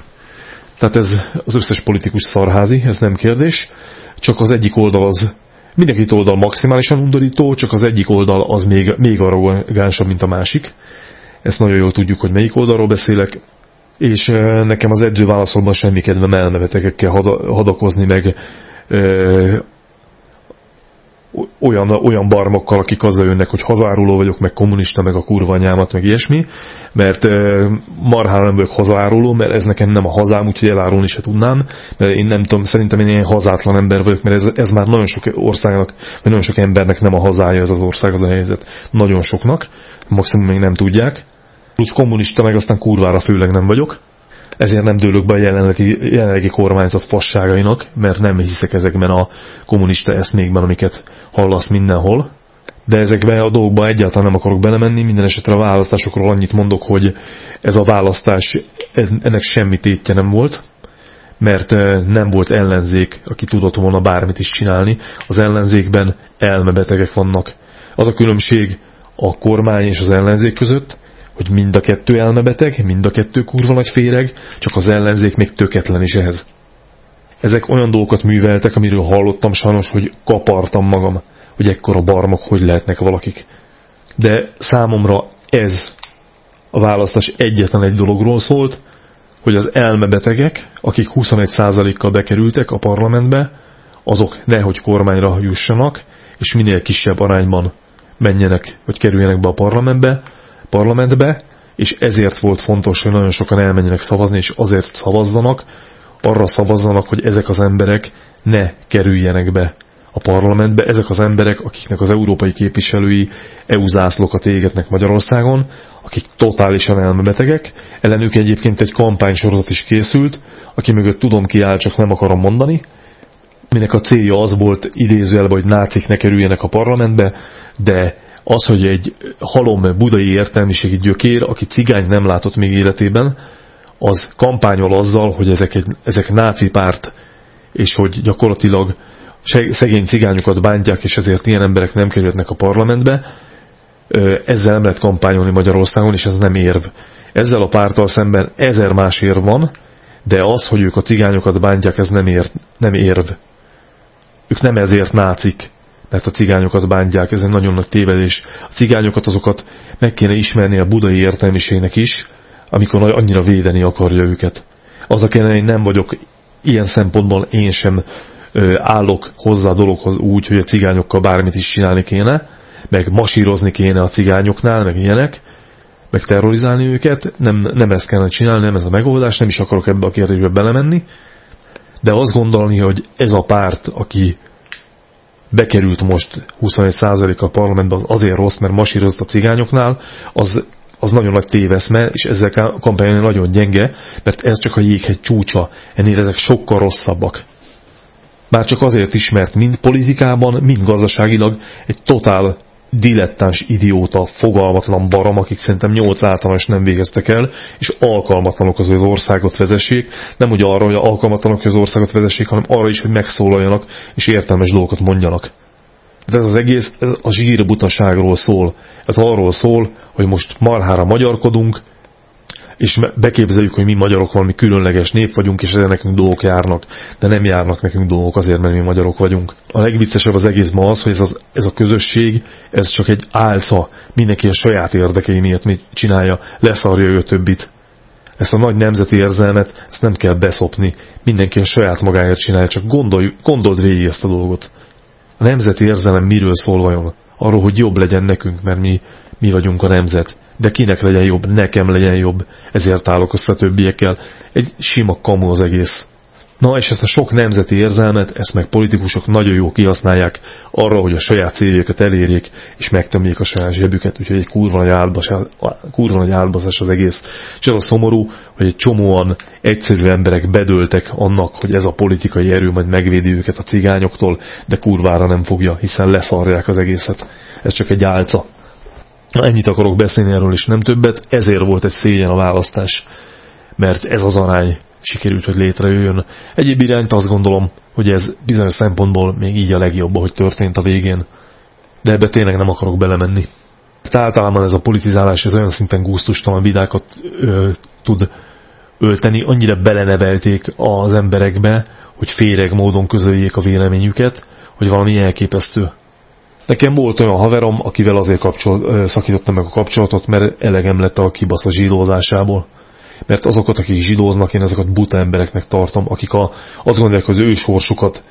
Tehát ez az összes politikus szarházi, ez nem kérdés. Csak az egyik oldal az, mindenkit oldal maximálisan undorító, csak az egyik oldal az még, még arrogánsabb, mint a másik. Ezt nagyon jól tudjuk, hogy melyik oldalról beszélek és nekem az edzőválaszomban semmi kedvem elnevetekekkel hadakozni, meg ö, olyan, olyan barmokkal, akik azzal jönnek, hogy hazáruló vagyok, meg kommunista, meg a kurva anyámat, meg ilyesmi, mert ö, marhára nem vagyok hazáruló, mert ez nekem nem a hazám, úgyhogy elárulni se tudnám, mert én nem tudom, szerintem én ilyen hazátlan ember vagyok, mert ez, ez már nagyon sok országnak, vagy nagyon sok embernek nem a hazája ez az ország, az a helyzet. Nagyon soknak, maximum még nem tudják plusz kommunista, meg aztán kurvára főleg nem vagyok. Ezért nem dőlök be a jelenlegi, jelenlegi kormányzat fasságainak, mert nem hiszek ezekben a kommunista eszmékben, amiket hallasz mindenhol. De ezekben a dolgokban egyáltalán nem akarok belemenni, minden esetre a választásokról annyit mondok, hogy ez a választás, ennek semmi tétje nem volt, mert nem volt ellenzék, aki tudott volna bármit is csinálni. Az ellenzékben elmebetegek vannak. Az a különbség a kormány és az ellenzék között, hogy mind a kettő elmebeteg, mind a kettő kurva nagy féreg, csak az ellenzék még töketlen is ehhez. Ezek olyan dolgokat műveltek, amiről hallottam sajnos, hogy kapartam magam, hogy ekkora barmok hogy lehetnek valakik. De számomra ez a választás egyetlen egy dologról szólt, hogy az elmebetegek, akik 21%-kal bekerültek a parlamentbe, azok nehogy kormányra jussanak, és minél kisebb arányban menjenek, vagy kerüljenek be a parlamentbe, parlamentbe, és ezért volt fontos, hogy nagyon sokan elmenjenek szavazni, és azért szavazzanak, arra szavazzanak, hogy ezek az emberek ne kerüljenek be a parlamentbe. Ezek az emberek, akiknek az európai képviselői EU zászlókat égetnek Magyarországon, akik totálisan elmebetegek. Ellenük egyébként egy kampánysorozat is készült, aki mögött tudom ki áll, csak nem akarom mondani, minek a célja az volt idézőjelben, hogy nácik ne kerüljenek a parlamentbe, de az, hogy egy halom budai értelmiségi gyökér, aki cigány nem látott még életében, az kampányol azzal, hogy ezek, egy, ezek náci párt és hogy gyakorlatilag szegény cigányokat bántják, és ezért ilyen emberek nem kerülhetnek a parlamentbe, ezzel nem lehet kampányolni Magyarországon, és ez nem érv. Ezzel a párttal szemben ezer más érv van, de az, hogy ők a cigányokat bántják, ez nem, ér, nem érv. Ők nem ezért nácik, mert a cigányokat bántják, ez egy nagyon nagy tévedés. A cigányokat azokat meg kéne ismerni a budai értelmiségnek is, amikor annyira védeni akarja őket. Az a kéne, én nem vagyok ilyen szempontból én sem állok hozzá a dologhoz úgy, hogy a cigányokkal bármit is csinálni kéne, meg masírozni kéne a cigányoknál, meg ilyenek, meg terrorizálni őket, nem, nem ezt kellene csinálni, nem ez a megoldás, nem is akarok ebbe a kérdésbe belemenni, de azt gondolni, hogy ez a párt, aki bekerült most 21% a parlamentbe, az azért rossz, mert masírozott a cigányoknál, az, az nagyon nagy téveszme, és ezek a kampányok nagyon gyenge, mert ez csak a jéghegy csúcsa, ennél ezek sokkal rosszabbak. Már csak azért is, mert mind politikában, mind gazdaságilag egy totál dilettáns idióta, fogalmatlan barom, akik szerintem 8 általános nem végeztek el, és alkalmatlanok az, hogy az országot vezessék. Nem úgy arra, hogy alkalmatlanok, hogy az országot vezessék, hanem arra is, hogy megszólaljanak, és értelmes dolgokat mondjanak. De ez az egész ez a zsírbutaságról szól. Ez arról szól, hogy most marhára magyarkodunk, és beképzeljük, hogy mi magyarok valami különleges nép vagyunk, és ezzel nekünk dolgok járnak, de nem járnak nekünk dolgok azért, mert mi magyarok vagyunk. A legviccesebb az egészben az, hogy ez, az, ez a közösség, ez csak egy álca, mindenki a saját érdekei miatt mit csinálja, leszarja ő többit. Ezt a nagy nemzeti érzelmet, ezt nem kell beszopni, mindenki a saját magáért csinálja, csak gondolj, gondold végig ezt a dolgot. A nemzeti érzelem miről szól vajon? Arról, hogy jobb legyen nekünk, mert mi, mi vagyunk a nemzet de kinek legyen jobb, nekem legyen jobb, ezért állok össze többiekkel. Egy sima kamu az egész. Na és ezt a sok nemzeti érzelmet, ezt meg politikusok nagyon jó kihasználják arra, hogy a saját céljukat elérjék, és megtömjék a saját zsebüket, úgyhogy egy kurva nagy, álbazás, az egész. És az a szomorú, hogy egy csomóan egyszerű emberek bedöltek annak, hogy ez a politikai erő majd megvédi őket a cigányoktól, de kurvára nem fogja, hiszen leszarják az egészet. Ez csak egy álca. Ennyit akarok beszélni erről is, nem többet. Ezért volt egy szégyen a választás, mert ez az arány sikerült, hogy létrejöjjön. Egyéb irányt azt gondolom, hogy ez bizonyos szempontból még így a legjobb, hogy történt a végén. De ebbe tényleg nem akarok belemenni. Tehát általában ez a politizálás ez olyan szinten gusztustalan vidákat ö, tud ölteni, annyira belenevelték az emberekbe, hogy féreg módon közöljék a véleményüket, hogy valami elképesztő. Nekem volt olyan haverom, akivel azért kapcsol, szakítottam meg a kapcsolatot, mert elegem lett a kibasz a zsidózásából. Mert azokat, akik zsidóznak, én ezeket buta embereknek tartom, akik a, azt gondolják, hogy az ő sorsukat,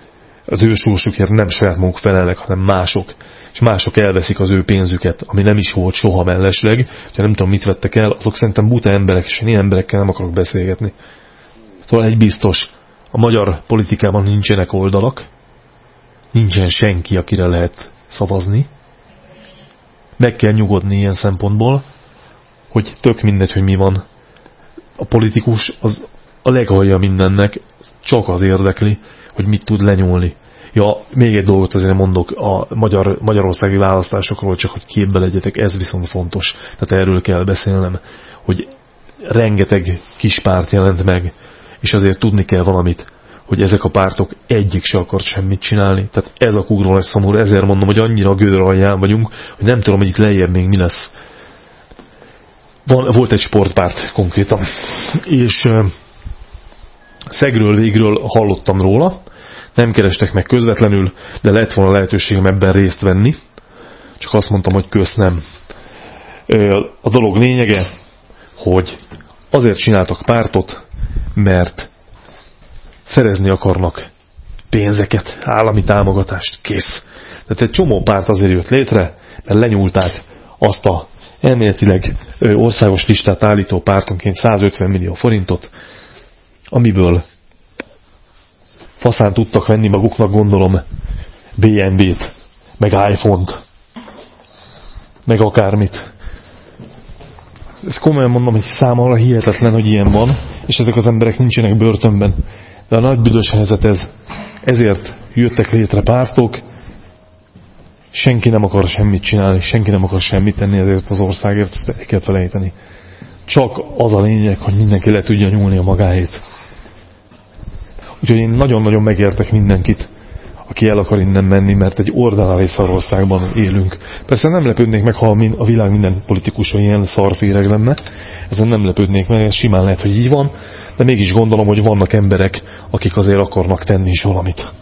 az ő sorsukért nem saját maguk felelnek, hanem mások. És mások elveszik az ő pénzüket, ami nem is volt soha mellesleg, hogyha nem tudom, mit vettek el, azok szerintem buta emberek, és én ilyen emberekkel nem akarok beszélgetni. Szóval egy biztos, a magyar politikában nincsenek oldalak, nincsen senki, akire lehet szavazni. Meg kell nyugodni ilyen szempontból, hogy tök mindegy, hogy mi van. A politikus az a legalja mindennek, csak az érdekli, hogy mit tud lenyúlni. Ja, még egy dolgot azért mondok a magyar, magyarországi választásokról, csak hogy képbe legyetek, ez viszont fontos. Tehát erről kell beszélnem, hogy rengeteg kis párt jelent meg, és azért tudni kell valamit hogy ezek a pártok egyik se akart semmit csinálni. Tehát ez a kurva lesz szomorú, ezért mondom, hogy annyira a gödör alján vagyunk, hogy nem tudom, hogy itt lejjebb még mi lesz. Van, volt egy sportpárt konkrétan, és szegről végről hallottam róla, nem kerestek meg közvetlenül, de lett volna lehetőségem ebben részt venni, csak azt mondtam, hogy kösz nem. A dolog lényege, hogy azért csináltak pártot, mert szerezni akarnak pénzeket, állami támogatást, kész. Tehát egy csomó párt azért jött létre, mert lenyúlták azt a elméletileg országos listát állító pártonként 150 millió forintot, amiből faszán tudtak venni maguknak, gondolom, BMW-t, meg iPhone-t, meg akármit. Ez komolyan mondom, hogy számomra hihetetlen, hogy ilyen van, és ezek az emberek nincsenek börtönben. De a nagy büdös helyzet ez. Ezért jöttek létre pártok, senki nem akar semmit csinálni, senki nem akar semmit tenni ezért az országért, ezt el kell felejteni. Csak az a lényeg, hogy mindenki le tudja nyúlni a magáét. Úgyhogy én nagyon-nagyon megértek mindenkit, aki el akar innen menni, mert egy ordinári szarországban élünk. Persze nem lepődnék meg, ha a világ minden politikusa ilyen szarféreg lenne. Ezen nem lepődnék meg, ez simán lehet, hogy így van, de mégis gondolom, hogy vannak emberek, akik azért akarnak tenni is valamit.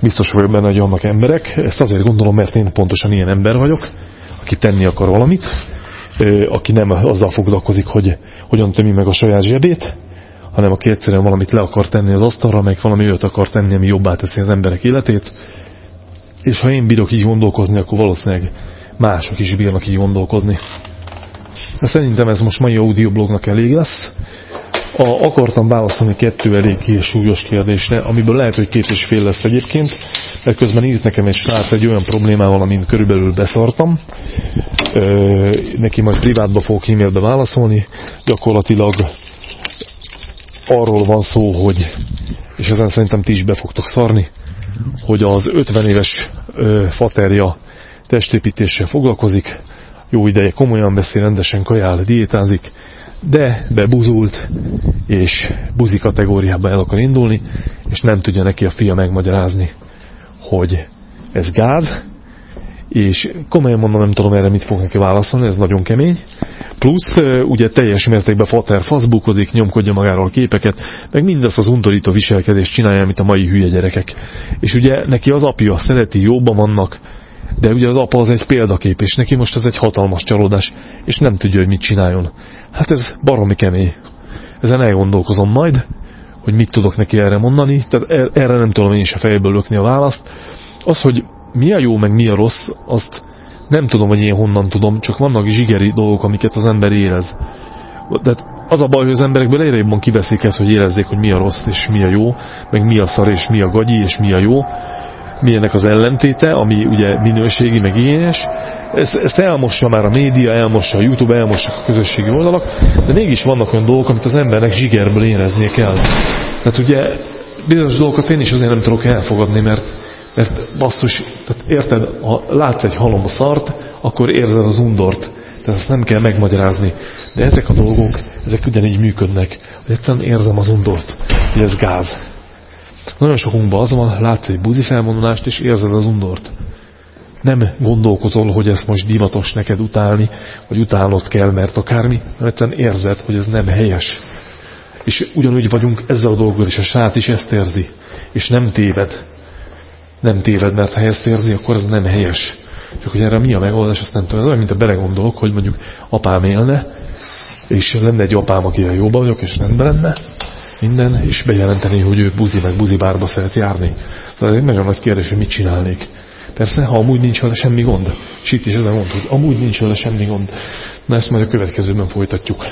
Biztos vagyok benne, hogy vannak emberek. Ezt azért gondolom, mert én pontosan ilyen ember vagyok, aki tenni akar valamit, aki nem azzal foglalkozik, hogy hogyan tömi meg a saját zsebét, hanem aki egyszerűen valamit le akar tenni az asztalra, meg valami olyat akar tenni, ami jobbá teszi az emberek életét. És ha én bírok így gondolkozni, akkor valószínűleg mások is bírnak így gondolkozni. De szerintem ez most mai audioblognak elég lesz. A, akartam válaszolni kettő elég súlyos kérdésre, amiből lehet, hogy két és fél lesz egyébként, mert közben írt nekem egy srác egy olyan problémával, amin körülbelül beszartam. Ö, neki majd privátba fogok e-mailbe válaszolni. Gyakorlatilag arról van szó, hogy, és ezen szerintem ti is be fogtok szarni, hogy az 50 éves ö, faterja testépítéssel foglalkozik, jó ideje komolyan beszél, rendesen kajál, diétázik, de bebuzult, és buzi kategóriába el akar indulni, és nem tudja neki a fia megmagyarázni, hogy ez gáz, és komolyan mondom, nem tudom erre mit fog neki válaszolni, ez nagyon kemény. Plusz ugye teljes mértékben fater faszbukozik, nyomkodja magáról képeket, meg mindazt az undorító viselkedést csinálja, mint a mai hülye gyerekek. És ugye neki az apja szereti, jobban vannak, de ugye az apa az egy példakép, és neki most ez egy hatalmas csalódás, és nem tudja, hogy mit csináljon. Hát ez baromi kemény. Ezen elgondolkozom majd, hogy mit tudok neki erre mondani, tehát er-, erre nem tudom én a fejből lökni a választ. Az, hogy mi a jó, meg mi a rossz, azt nem tudom, hogy én honnan tudom, csak vannak zsigeri dolgok, amiket az ember érez. De az a baj, hogy az emberekből egyre jobban kiveszik ezt, hogy érezzék, hogy mi a rossz és mi a jó, meg mi a szar és mi a gagyi és mi a jó, milyenek az ellentéte, ami ugye minőségi, meg igényes. Ezt, ezt elmossa már a média, elmossa a YouTube, elmossa a közösségi oldalak, de mégis vannak olyan dolgok, amit az embernek zsigerből éreznie kell. Tehát ugye bizonyos dolgokat én is azért nem tudok elfogadni, mert mert basszus, tehát érted, ha látsz egy halom szart, akkor érzed az undort. Tehát ezt nem kell megmagyarázni. De ezek a dolgok, ezek ugyanígy működnek. Hogy egyszerűen érzem az undort, hogy ez gáz. Nagyon sokunkban az van, látsz egy buzi felmondanást, és érzed az undort. Nem gondolkozol, hogy ezt most divatos neked utálni, vagy utálnod kell, mert akármi, mert egyszerűen érzed, hogy ez nem helyes. És ugyanúgy vagyunk ezzel a dolggal, és a srác is ezt érzi, és nem téved nem téved, mert ha ezt érzi, akkor ez nem helyes. Csak hogy erre mi a megoldás, azt nem tudom. Ez olyan, mint a belegondolok, hogy mondjuk apám élne, és lenne egy apám, akivel jóba vagyok, és rendben lenne, minden, és bejelenteni, hogy ő buzi meg buzi bárba szeret járni. Tehát egy nagyon nagy kérdés, hogy mit csinálnék. Persze, ha amúgy nincs vele semmi gond. És itt is ezen mond, hogy amúgy nincs vele semmi gond. Na ezt majd a következőben folytatjuk.